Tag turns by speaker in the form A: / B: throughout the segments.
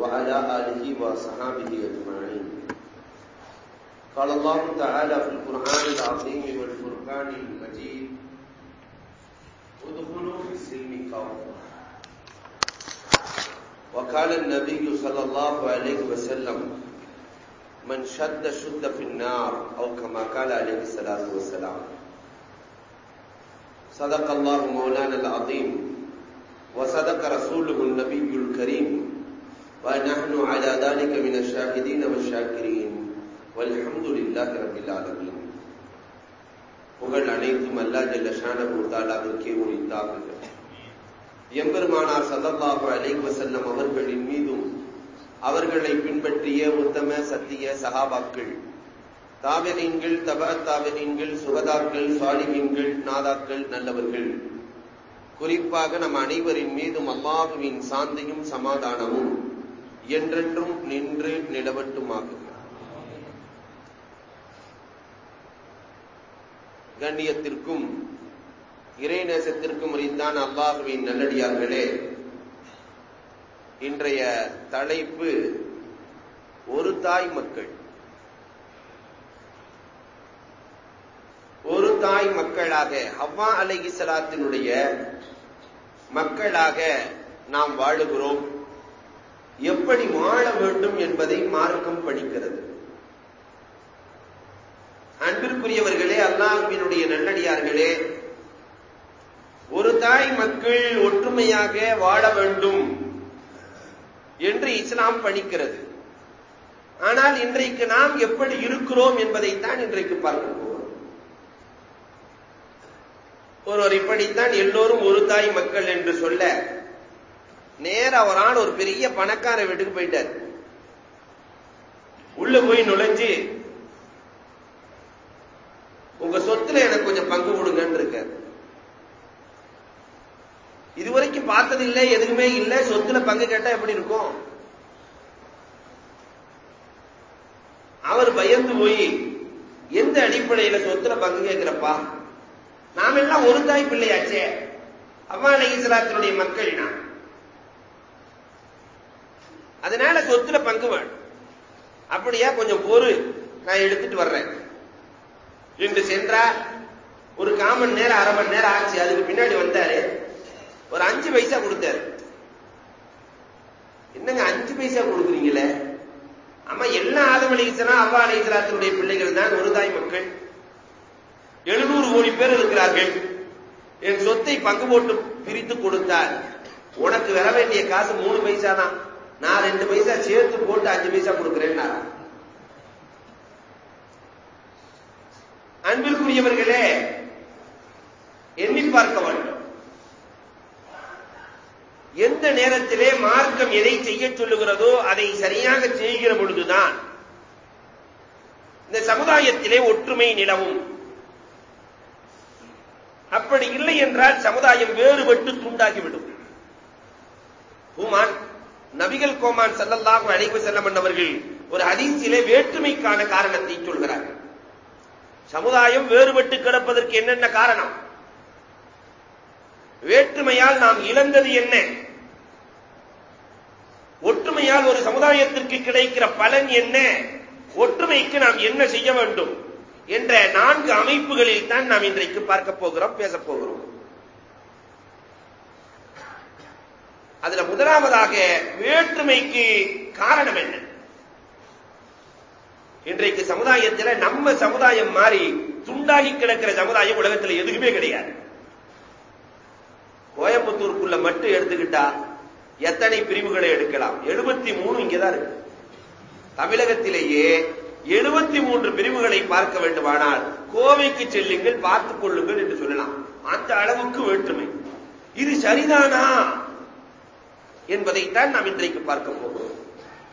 A: وعلى آله وصحابه أجمعين. قال الله تعالى في القرآن العظيم والفرقان المجيد ادخلوا في السلم كافة وقال النبي صلى الله عليه وسلم من شد شد في النار أو كما قال عليه الصلاة والسلام. صدق الله مولانا العظيم وصدق رسوله النبي الكريم. ونحن على ذلك من الشاهدين والشاكرين والحمد لله رب العالمين புகழ் அனைத்தும் அல்லா ஜல்ல ஷானபு தாலாவிற்கே உரித்தாக எம்பெருமானார் சல்லல்லாஹு அலைஹி வஸல்லம் அவர்களின் மீதும் அவர்களை பின்பற்றிய உத்தம சத்திய சகாபாக்கள் தாவரீன்கள் தப தாவரீன்கள் சுகதாக்கள் சாலிமீன்கள் நாதாக்கள் நல்லவர்கள் குறிப்பாக நம் அனைவரின் மீதும் அல்லாஹுவின் சாந்தியும் சமாதானமும் என்றென்றும் நின்று நிலவட்டுமாக கண்ணியத்திற்கும் இறைநேசத்திற்கும் அறிந்தான் அல்லாஹுவின் நல்லடியார்களே. இன்றைய தலைப்பு ஒரு தாய் மக்கள். ஒரு தாய் மக்களாக ஹவ்வா அலை சலாத்தினுடைய மக்களாக நாம் வாழுகிறோம். எப்படி வாழ வேண்டும் என்பதை மார்க்கம் படிக்கிறது. அன்பிற்குரியவர்களே அல்லாஹுவினுடைய நல்லடியார்களே ஒரு தாய் மக்கள் ஒற்றுமையாக வாழ வேண்டும் என்று இஸ்லாம் பணிக்கிறது ஆனால் இன்றைக்கு நாம் எப்படி இருக்கிறோம் என்பதைத்தான் இன்றைக்கு பார்க்க போகிறோம். ஒருவர் இப்படித்தான் எல்லோரும் ஒரு தாய் மக்கள் என்று சொல்ல நேர அவரான ஒரு பெரிய பணக்கார வீட்டுக்கு போயிட்டார். உள்ள போய் நுழைஞ்சு உங்க சொத்துல எனக்கு கொஞ்சம் பங்கு கொடுங்கன்னு இருக்கார். இதுவரைக்கும் பார்த்ததில்லை எதுவுமே இல்லை. சொத்துல பங்கு கேட்டா எப்படி இருக்கும்? அவர் பயந்து போய் எந்த அடிப்படையில சொத்துல பங்கு கேட்கிறப்பா? நாம எல்லாம் ஒரு தாய் பிள்ளையாச்சே. அம்மா அலிஸ்லாத்தினுடைய மக்கள் நான். அதனால சொத்துல பங்கு வேணும். அப்படியா கொஞ்சம் பொறு. நான் எடுத்துட்டு வர்றேன். என்று சென்றா ஒரு காமன் நேரம் அரை மணி நேரம் ஆச்சு. அதுக்கு பின்னாடி வந்தாரு. ஒரு அஞ்சு பைசா கொடுத்தாரு. என்னங்க அஞ்சு பைசா கொடுக்குறீங்களே? ஆமா எல்லா ஆதம் அலிசனா அவ்வா அலிசலாத்தினுடைய பிள்ளைகள் தான் ஒரு தாய் மக்கள். எழுநூறு கோடி பேர் இருக்கிறார்கள். என் சொத்தை பங்கு போட்டு பிரித்து கொடுத்தார். உனக்கு வர வேண்டிய காசு மூணு பைசா தான். நான் ரெண்டு பைசா சேர்த்து போட்டு அஞ்சு பைசா கொடுக்கிறேன் அன்பிற்குரியவர்களே எண்ணி பார்க்க வேண்டும். எந்த நேரத்திலே மார்க்கம் எதை செய்ய சொல்லுகிறதோ அதை சரியாக செய்கிற பொழுதுதான் இந்த சமுதாயத்திலே ஒற்றுமை நிலவும். அப்படி இல்லை என்றால் சமுதாயம் வேறுபட்டு துண்டாகிவிடும். பூமான் நபிகள் கோமான் செல்லல்லாக அழைப்பு செல்லம் அவர்கள் ஒரு ஹதீஸிலே வேற்றுமைக்கான காரணத்தை சொல்கிறார்கள். சமுதாயம் வேறுபட்டு கிடப்பதற்கு என்னென்ன காரணம்? வேற்றுமையால் நாம் இழந்தது என்ன? ஒற்றுமையால் ஒரு சமுதாயத்திற்கு கிடைக்கிற பலன் என்ன? ஒற்றுமைக்கு நாம் என்ன செய்ய வேண்டும்? என்ற நான்கு அமைப்புகளில் தான் நாம் இன்றைக்கு பார்க்க போகிறோம் பேசப் போகிறோம். அதுல முதலாவதாக வேற்றுமைக்கு காரணம் என்ன? இன்றைக்கு சமுதாயத்தில் நம்ம சமுதாயம் மாறி துண்டாகி கிடக்கிற சமுதாயம் உலகத்தில் எதுவுமே கிடையாது. கோயம்புத்தூருக்குள்ள மட்டும் எடுத்துக்கிட்டா எத்தனை பிரிவுகளை எடுக்கலாம்? எழுபத்தி மூணு இங்கதான் இருக்கு. தமிழகத்திலேயே எழுபத்தி மூன்று பிரிவுகளை பார்க்க வேண்டுமானால் கோவைக்கு செல்லுங்கள் பார்த்துக் கொள்ளுங்கள் என்று சொல்லலாம். அந்த அளவுக்கு வேற்றுமை. இது சரிதானா? என்பதைத்தான் நாம் இன்றைக்கு பார்க்க போகிறோம்.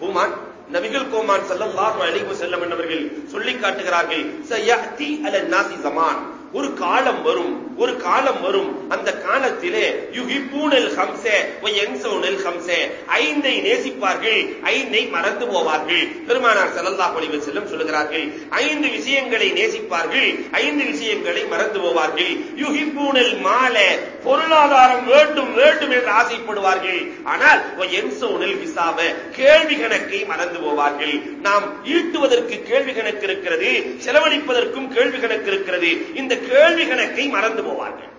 A: பூமான் நபிகள் கோமான் செல்லம் அழைப்பு செல்லம் என்பவர்கள் சொல்லி காட்டுகிறார்கள் அல நாசி ஜமான். ஒரு காலம் வரும் ஒரு காலம் வரும். அந்த காலத்திலே யுகிப்பூனல் ஹம்சே என்சோனல் ஹம்சே ஐந்தை நேசிப்பார்கள் ஐந்தை மறந்து போவார்கள். பெருமானார் செல்லல்லா அலைஹி செல்லும் சொல்லுகிறார்கள் ஐந்து விஷயங்களை நேசிப்பார்கள் ஐந்து விஷயங்களை மறந்து போவார்கள். யுகிப்பூனல் மால பொருளாதாரம் வேண்டும் வேண்டும் என்று ஆசைப்படுவார்கள். ஆனால் என்சோனல் விசாவ கேள்வி கணக்கை மறந்து போவார்கள். நாம் ஈட்டுவதற்கு கேள்வி கணக்கு இருக்கிறது செலவழிப்பதற்கும் கேள்வி கணக்கு இருக்கிறது. இந்த கேள்வி கணக்கை மறந்து போவார்கள்.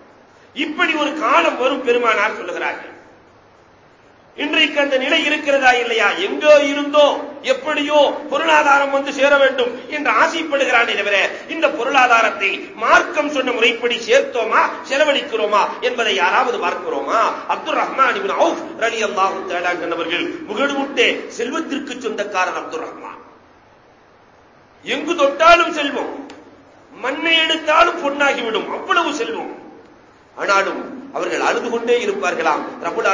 A: இப்படி ஒரு காலம் வரும் பெருமானார் சொல்லுகிறார்கள். இன்றைக்கு அந்த நிலை இருக்கிறதா இல்லையா? எங்கோ இருந்தோ எப்படியோ பொருளாதாரம் வந்து சேர வேண்டும் என்று ஆசைப்படுகிறானே தவிர இந்த பொருளாதாரத்தை மார்க்கம் சொன்ன முறைப்படி சேர்த்தோமா செலவழிக்கிறோமா என்பதை யாராவது பார்க்கிறோமா? அப்துல் ரஹ்மான் இப்னு அவுஃப் ரலியல்லாஹு தஆலா என்பவர்கள் முகடுமுட்டே செல்வத்திற்கு சொந்தக்காரர் அப்துல் ரஹ்மான். எங்கு தொட்டாலும் செல்வம். மண்ணை எடுத்தாலும் பொன்னாகிவிடும். அவ்வளவு செல்வம். ஆனாலும் அவர்கள் அழுது கொண்டே இருப்பார்களாம். ரபுல்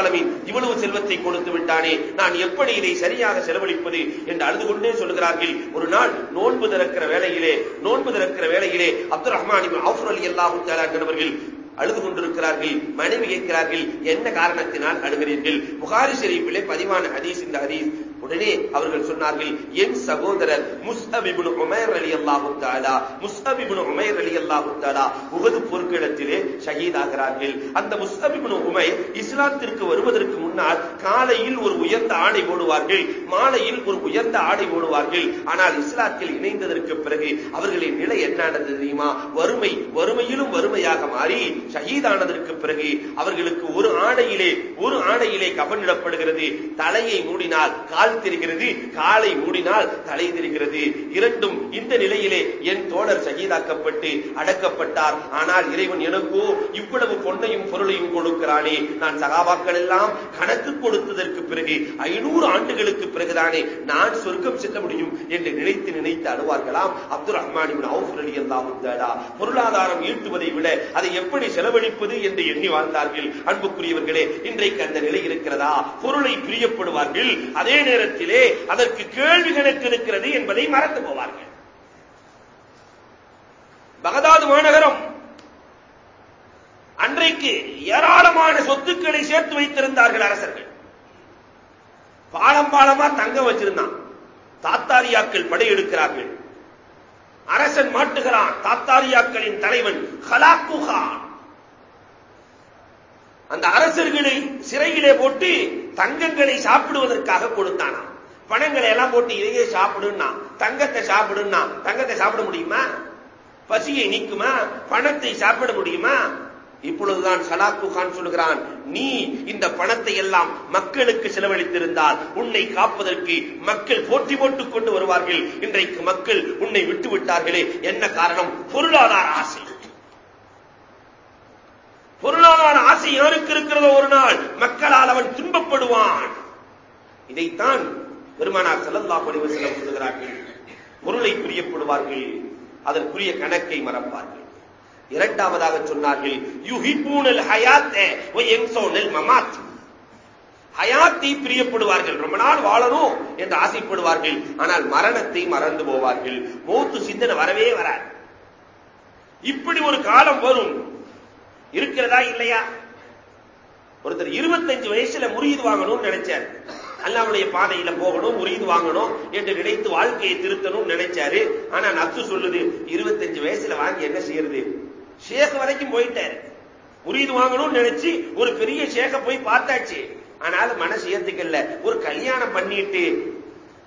A: இவ்வளவு செல்வத்தை கொடுத்து விட்டானே. நான் எப்படி இதை சரியாக செலவழிப்பது என்று அழுது கொண்டே சொல்கிறார்கள். ஒரு நாள் நோன்பு திறக்கிற வேளையிலே நோன்பு திறக்கிற வேளையிலே அப்துல் ரஹ்மான் ஆஃபர் அலி அல்லாஹு என்பவர்கள் அழுது கொண்டிருக்கிறார்கள் மனைவி கேட்கிறார்கள் என்ன காரணத்தினால் அழுகிறீர்கள்? புகாரி ஷெரீஃபிலே பதிவான ஹதீஸ் இந்த ஹதீஸ் உடனே அவர்கள் சொன்னார்கள் என் சகோதரர் முஸ்அபிபுல் உமேர் அலி ரலியல்லாஹு தஆலா முஸ்அப் இப்னு உமைர் ரலியல்லாஹு தஆலா உஹது போர்க்களத்திலே ஷஹீதாகிறார்கள். அந்த முஸ்அபிபுல் உமை இஸ்லாத்திற்கு வருவதற்கு முன்னால் காலையில் ஒரு உயர்ந்த ஆடை போடுவார்கள் மாலையில் ஒரு உயர்ந்த ஆடை போடுவார்கள். ஆனால் இஸ்லாத்தில் இணைந்ததற்கு பிறகு அவர்களின் நிலை என்ன நடந்தது தெரியுமா? வறுமை வறுமையிலும் வறுமையாக மாறி ஷகீதானதற்கு பிறகு அவர்களுக்கு ஒரு ஆடையிலே ஒரு ஆடையிலே கபனிடப்படுகிறது. தலையை மூடினால் கால் தெரிகிறது காலை மூடினால் தலை தெரிகிறது இரண்டும் இந்த நிலையிலே என் தோழர் சகிதாக்கப்பட்டு அடக்கப்பட்டார். ஆனால் இறைவன் எனக்கோ இவ்வளவு பொன்னையும் பொருளையும் கொடுக்கிறானே. நான் சகாபாக்கள் எல்லாம் கணக்கு கொடுத்ததற்கு பிறகு ஐநூறு ஆண்டுகளுக்கு பிறகுதானே நான் சொர்க்கம் செல்ல முடியும் என்று நினைத்து நினைத்து அழுவார்களாம் அப்துல் ரஹ்மானின் அவுஃப் பொருளாதாரம் ஈட்டுவதை விட அதை எப்படி செலவழிப்பது என்று எண்ணி வாழ்ந்தார்கள். அன்புக்குரியவர்களே இன்றைக்கு அந்த நிலை இருக்கிறதா? பொருளை பிரியப்படுவார்கள். அதே நேரம் நேரத்திலே அதற்கு கேள்வி கணக்கு இருக்கிறது என்பதை மறந்து போவார்கள். பகதாது மாநகரம் அன்றைக்கு ஏராளமான சொத்துக்களை சேர்த்து வைத்திருந்தார்கள் அரசர்கள். பாலம் பாலமா தங்க வச்சிருந்தான். தாத்தாரியாக்கள் படையெடுக்கிறார்கள். அரசன் மாட்டுகிறான். தாத்தாரியாக்களின் தலைவன் ஹலாக்குகான் அந்த அரசர்களை சிறையிலே போட்டு தங்கங்களை சாப்பிடுவதற்காக கொடுத்தானா பணங்களை எல்லாம் போட்டு இதையே சாப்பிடுன்னா தங்கத்தை சாப்பிடுன்னா தங்கத்தை சாப்பிட முடியுமா? பசியை நீக்குமா? பணத்தை சாப்பிட முடியுமா? இப்பொழுதுதான் சலாக்கு கான் சொல்கிறான் நீ இந்த பணத்தை எல்லாம் மக்களுக்கு செலவழித்திருந்தால் உன்னை காப்பதற்கு மக்கள் போட்டி போட்டுக் கொண்டு வருவார்கள். இன்றைக்கு மக்கள் உன்னை விட்டு விட்டார்களே என்ன காரணம்? பொருளாதார ஆசை. பொருளாதார ஆசை யாருக்கு இருக்கிறதோ ஒரு நாள் மக்களால் அவன் துன்பப்படுவான். இதைத்தான் பெருமானார் செல்லல்லா அலைஹி செல்ல சொல்லுகிறார்கள். பொருளை பிரியப்படுவார்கள் அதற்குரிய கணக்கை மறப்பார்கள். இரண்டாவதாக சொன்னார்கள் யுஹிபூனல் ஹயாத் வ மமாத் ஹயாத்தை பிரியப்படுவார்கள். ரொம்ப நாள் வாழணும் என்று ஆசைப்படுவார்கள். ஆனால் மரணத்தை மறந்து போவார்கள். மூத்து சிந்தனை வரவே வராது. இப்படி ஒரு காலம் வரும். இருக்கிறதா இல்லையா? ஒருத்தர் இருபத்தஞ்சு வயசுல முறியது வாங்கணும்னு நினைச்சார். அல்லாவுடைய பாதையில போகணும் முறியது வாங்கணும் என்று நினைத்து வாழ்க்கையை திருத்தணும்னு நினைச்சாரு. ஆனா நத்து சொல்லுது இருபத்தஞ்சு வயசுல வாங்கி என்ன செய்யறது? ஷேக் வரைக்கும் போயிட்டாரு. முறியது வாங்கணும்னு நினைச்சு ஒரு பெரிய ஷேக போய் பார்த்தாச்சு. ஆனாலும் மனசு ஏத்துக்கல. ஒரு கல்யாணம் பண்ணிட்டு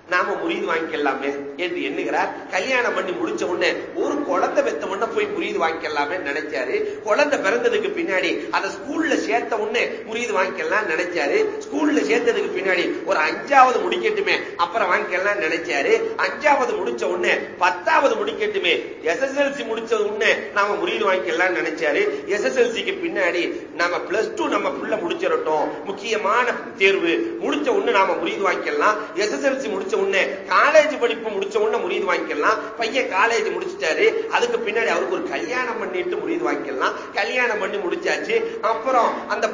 A: நாம முறியது வாங்கிக்கலாமே என்று எண்ணுகிறார். கல்யாணம் பண்ணி முடிச்ச உடனே ஒரு குழந்தை பெத்த உடனே போய் முறியது வாங்கிக்கலாமே நினைச்சாரு. குழந்தை பிறந்ததுக்கு பின்னாடி அதை ஸ்கூல்ல சேர்த்த உடனே முறியது வாங்கிக்கலாம் நினைச்சாரு. ஸ்கூல்ல சேர்த்ததுக்கு பின்னாடி ஒரு அஞ்சாவது முடிக்கட்டுமே அப்புறம் வாங்கிக்கலாம் நினைச்சாரு. அஞ்சாவது முடிச்ச உடனே பத்தாவது முடிக்கட்டுமே எஸ்எஸ்எல்சி முடிச்ச உடனே நாம முறியது வாங்கிக்கலாம் நினைச்சாரு. எஸ்எஸ்எல்சிக்கு பின்னாடி நாம பிளஸ் டூ நம்ம புள்ள முடிச்சிடட்டும். முக்கியமான தேர்வு. முடிச்ச உடனே நாம முறியது வாங்கிக்கலாம். எஸ்எஸ்எல்சி முடிச்ச உடனே காலேஜ் படிப்பு முடிச்ச உடனே முறியது வாங்கிக்கலாம். பையன் காலேஜ் முடிச்சிட்டாரு. அதுக்கு பின்னாடி அவருக்கு ஒரு கல்யாணம் பண்ணிட்டு முறியது வாங்கிக்கலாம். கல்யாணம் பண்ணி முடிச்சாச்சு. அப்புறம் அந்த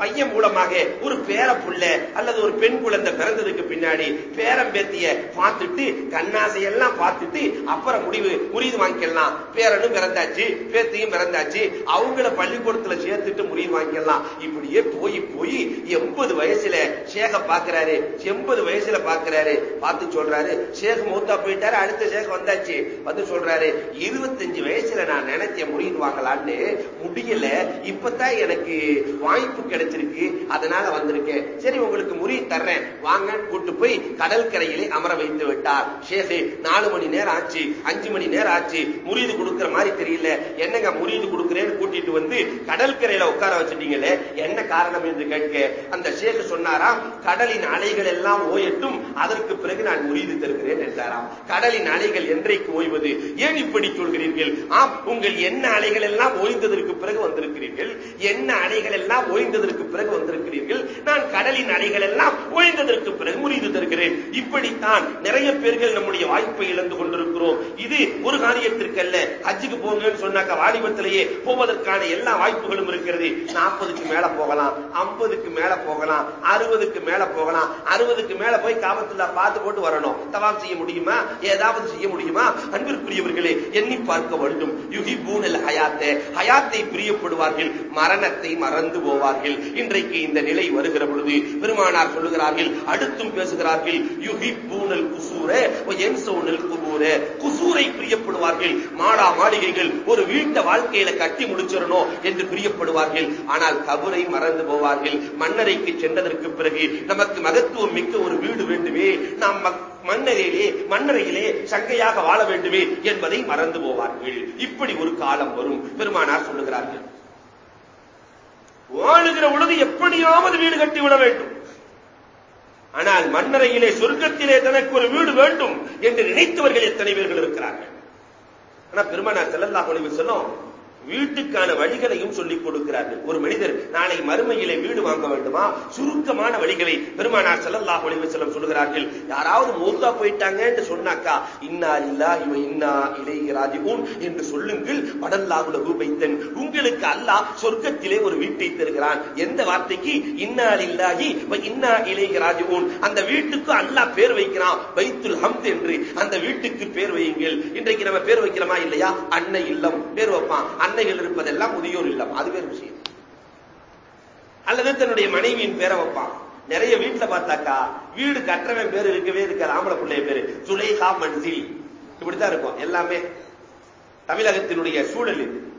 A: பையன் மூலமாக ஒரு பேர புள்ள அல்லது ஒரு பெண் குழந்தை பிறந்ததுக்கு பின்னாடி பேரம் பேத்திய பார்த்துட்டு கண்ணாசையெல்லாம் பார்த்துட்டு அப்புறம் முடிவு முறிது வாங்கிக்கலாம். பேரனும் பிறந்தாச்சு பேத்தியும் பிறந்தாச்சு அவங்கள பள்ளிக்கூடத்துல சேர்த்துட்டு முறிவு வாங்கிக்கலாம். இப்படியே போய் போய் எண்பது வயசுல சேக பாக்குறாரு. எண்பது வயசுல பாக்குறாரு. பார்த்து சொல்றாரு சேக மூத்தா போயிட்டாரு அடுத்த சேக வந்தாச்சு. வந்து சொல்றாரு இருபத்தஞ்சு வயசுல நான் நினைச்சேன் முறிவு வாங்கலான்னு. முடியல. இப்பதான் எனக்கு வாய்ப்பு கிடைச்சிருக்கு அதனால வந்திருக்கேன் சரி உங்களுக்கு முறி தர்றேன். வாங்க கூட்டு போய் கடல் கரையிலே அமர வைத்து விட்டார். ஷேகே நாலு மணி நேரம் ஆச்சு அஞ்சு மணி நேரம் ஆச்சு முறிது கொடுக்கிற மாதிரி தெரியல. என்னங்க முறிது கொடுக்கிறேன்னு கூட்டிட்டு வந்து கடல் கரையில உட்கார வச்சுட்டீங்களே? என்ன காரணம் என்று கேட்க அந்த ஷேக் சொன்னாராம் கடலின் அலைகள் எல்லாம் ஓயட்டும் அதற்கு பிறகு நான் முறிது தருகிறேன் என்றாராம். கடலின் அலைகள் என்றைக்கு ஓய்வது? ஏன் இப்படி சொல்கிறீர்கள்? ஆம் உங்கள் என்ன அலைகள் எல்லாம் ஓய்ந்ததற்கு பிறகு வந்திருக்கிறீர்கள். என்ன அலைகள் எல்லாம் ஓய்ந்ததற்கு பிறகு வந்திருக்கிறீர்கள். நான் கடலின் அலைகள் எல்லாம் ஓய்ந்ததற்கு பிறகு முறிந்து தருகிறேன். இப்படித்தான் நிறைய பேர்கள் நம்முடைய வாய்ப்பை இழந்து கொண்டிருக்கிறோம். இது ஒரு காரியத்திற்கல்ல. ஹஜ்ஜுக்கு போங்கன்னு சொன்னாக்க வாலிபத்திலேயே போவதற்கான எல்லா வாய்ப்புகளும் இருக்கிறது. நாற்பதுக்கு மேல போகலாம் ஐம்பதுக்கு மேல போகலாம் அறுபதுக்கு மேல போகலாம் அறுபதுக்கு மேல போய் காபத்துல்லா பார்த்து போட்டு வரணும். தவாம் செய்ய முடியுமா? ஏதாவது செய்ய முடியுமா? அன்பிற்குரியவர்களே எண்ணி பார்க்க வேண்டும். யுகி பூனல் ஹயாத்தை. ஹயாத்தை பிரியப்படுவார்கள் மரணத்தை மறந்து போவார்கள். இன்றைக்கு இந்த நிலை வருகிற பொழுது பெருமானார் சொல்லுகிறார்கள் அடுத்தும் பேசுகிறார்கள் யுகி பூனல் குசூர என்சோனல் குபூர. குசூரை பிரியப்படுவார்கள். மாடா மாளிகைகள் ஒரு வீட்டை வாழ்க்கையில கட்டி முடிச்சிடணும் என்று பிரியப்படுவார்கள். ஆனால் கபரை மறந்து போவார்கள். மன்னரைக்கு சென்றதற்கு பிறகு நமக்கு மகத்துவம் மிக்க ஒரு வீடு வேண்டுமே. நாம் மன்னரையிலே மன்னரையிலே சங்கையாக வாழ வேண்டுமே என்பதை மறந்து போவார்கள். இப்படி ஒரு காலம் வரும். பெருமானார் சொல்லுகிறார்கள். வாழுகிற பொழுது எப்படியாவது வீடு கட்டி விட வேண்டும். ஆனால் மன்னரையிலே சொர்க்கத்திலே தனக்கு ஒரு வீடு வேண்டும் என்று நினைத்தவர்கள் எத்தனை பேர்கள் இருக்கிறார்கள்? ஆனா பெருமானார் செல்லல்லா ஒளிவு சொல்லும் வீட்டுக்கான வழிகளையும் சொல்லிக் கொடுக்கிறார்கள். ஒரு மனிதர் நாளை மறுமையிலே வீடு வாங்க வேண்டுமா? சுருக்கமான வழிகளை பெருமானார் செல்லல்லாஹ் ஒளிவு செல்லம் சொல்லுகிறார்கள். யாராவது மூத்தா போயிட்டாங்க என்று சொன்னாக்கா இன்னா இல்லா இவ இன்னா இளையராஜி ஊன் என்று சொல்லுங்கள். வடல்லாவுல வைத்தன் உங்களுக்கு அல்லாஹ் சொர்க்கத்திலே ஒரு வீட்டை தருகிறான். எந்த வார்த்தைக்கு? இன்னா இல்லாஹி இன்னா இளையராஜி ஊன் அந்த வீட்டுக்கு அல்லாஹ் பேர் வைக்கிறான். வைத்துல் ஹம்த் என்று. அந்த வீட்டுக்கு பேர் வையுங்கள். இன்றைக்கு நம்ம பேர் வைக்கிறோமா இல்லையா? அன்னை இல்லம். பேர் வைப்பான். குழந்தைகள் இருப்பதெல்லாம் முதியோர் இல்லம். அது வேறு விஷயம். அல்லது தன்னுடைய மனைவியின் பேரை வைப்பான். நிறைய வீட்டுல பார்த்தாக்கா வீடு கற்றவன் பேர் இருக்கவே இருக்காது ஆம்பளை பிள்ளைய பேரு. சுலேகா மன்சில். இப்படித்தான் இருக்கும். எல்லாமே தமிழகத்தினுடைய சூழல் இது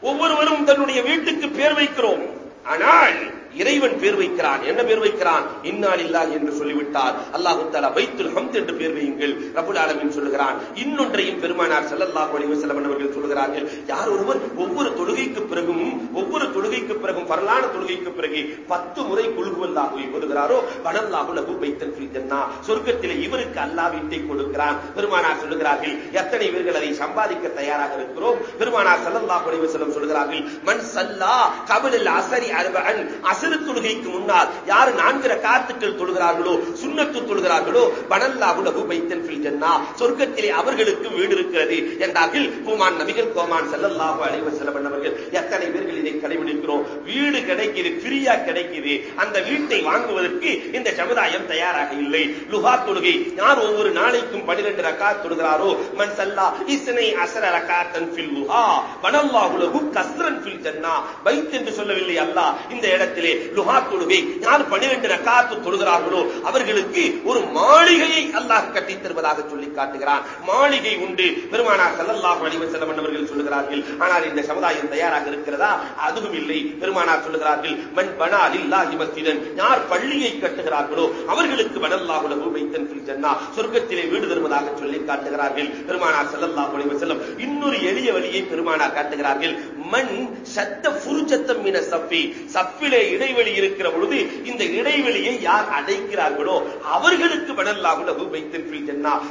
A: ஒவ்வொருவரும் தன்னுடைய வீட்டுக்கு பேர் வைக்கிறோம். ஆனால் இறைவன் பேர் வைக்கிறான். என்ன பேர் வைக்கிறான்? இன்னால் என்று சொல்லிவிட்டார். அல்லாஹு தாலா வைத்துல் ஹம்த் என்று பேர் வையுங்கள். ரபுல் ஆலமின் சொல்லுகிறான். இன்னொன்றையும் பெருமானார் செல்லல்லாஹு அலைஹி வஸல்லம் அவர்கள் சொல்லுகிறார்கள். யார் ஒருவர் ஒவ்வொரு தொழுகைக்கு பிறகும் ஒவ்வொரு தொழுகைக்கு பிறகும் பரலான தொழுகைக்கு பிறகு பத்து முறை குழுகுவல்லாக ஓதுகிறாரோ? வனல்லாஹு லஹு பைத்தன் ஃபில் ஜன்னா. சொர்க்கத்திலே இவருக்கு அல்லாஹ் வீட்டை கொடுக்கிறான். பெருமானார் சொல்லுகிறார்கள் எத்தனை இவர்கள் அதை சம்பாதிக்க தயாராக இருக்கிறோம்? பெருமானார் ஸல்லல்லாஹு அலைஹி வஸல்லம் சொல்லுகிறார்கள் மன் சல்லா கபில் அசரி அர்பஅன் அசரு தொழுகைக்கு முன்னால் யார் நான்கு ரக்காத்துக்கள் தொழுகிறார்களோ சுண்ணத்து தொழுகிறார்களோ பனல்லாஹு லஹு பைத்தன் ஃபில் ஜன்னா சொர்க்கத்திலே அவர்களுக்கு வீடு இருக்கிறது என்றார்கள் பூமான் நபிகள் கோமான் ஸல்லல்லாஹு அலைஹி வஸல்லம் அவர்கள். எத்தனை பேர்கள் இதை கடைபிடிக்கிறோம்? வீடு கிடைக்குது ஃப்ரீயா கிடைக்குது. அந்த வீட்டை வாங்குவதற்கு இந்த சமுதாயம் தயாராக இல்லை. லுஹா தொழுகை யார் ஒவ்வொரு நாளைக்கும் பனிரெண்டு ரக்கா தொழுகிறாரோ? மன் சல்லா இஸ்னை அசர ரக்காத்தன் ஃபில் லுஹா. பனல்லாஹு லஹு கஸ்ரன் ஃபில் ஜன்னா. பைத் என்று சொல்லவில்லை அல்லாஹ். இந்த இடத்திலே லுஹா தொழுகை. யார் பனிரெண்டு ரக்காத்து தொழுகிறார்களோ அவர்களுக்கு ஒரு மாளிகையை அல்லாஹ் கட்டித் தருவதாக சொல்லி காட்டுகிறான். மாளிகை உண்டு. பெருமானார் செல்லல்லாஹ் அலைஹி வஸல்லம் அவர்கள் சொல்லுகிறார்கள் ஆனால் இந்த சமுதாயம் தயாராக இருக்கிறதா? அதுவும் இல்லை. பெருமானார் சொல்லுகிறார்கள் மன் பனால் லில்லாஹி மஸ்ஜிதன். யார் பள்ளியை கட்டுகிறார்களோ அவர்களுக்கு வனல்லாஹுல லஹு சென்னா ஜன்னா சொர்க்கத்திலே வீடு தருவதாக சொல்லி காட்டுகிறார்கள். பெருமானார் செல்லல்லாஹ் அலைஹி செல்லம் இன்னொரு எளிய வழியை பெருமானார் காட்டுகிறார்கள். மண் சத்த புருச்சத்தம் மின சப்பி. சப்பிலே இடைவெளி இருக்கிற பொழுது இந்த இடைவெளியை யார் அடைக்கிறார்களோ அவர்களுக்கு வனல்லாஹு லஹு பைத்தன்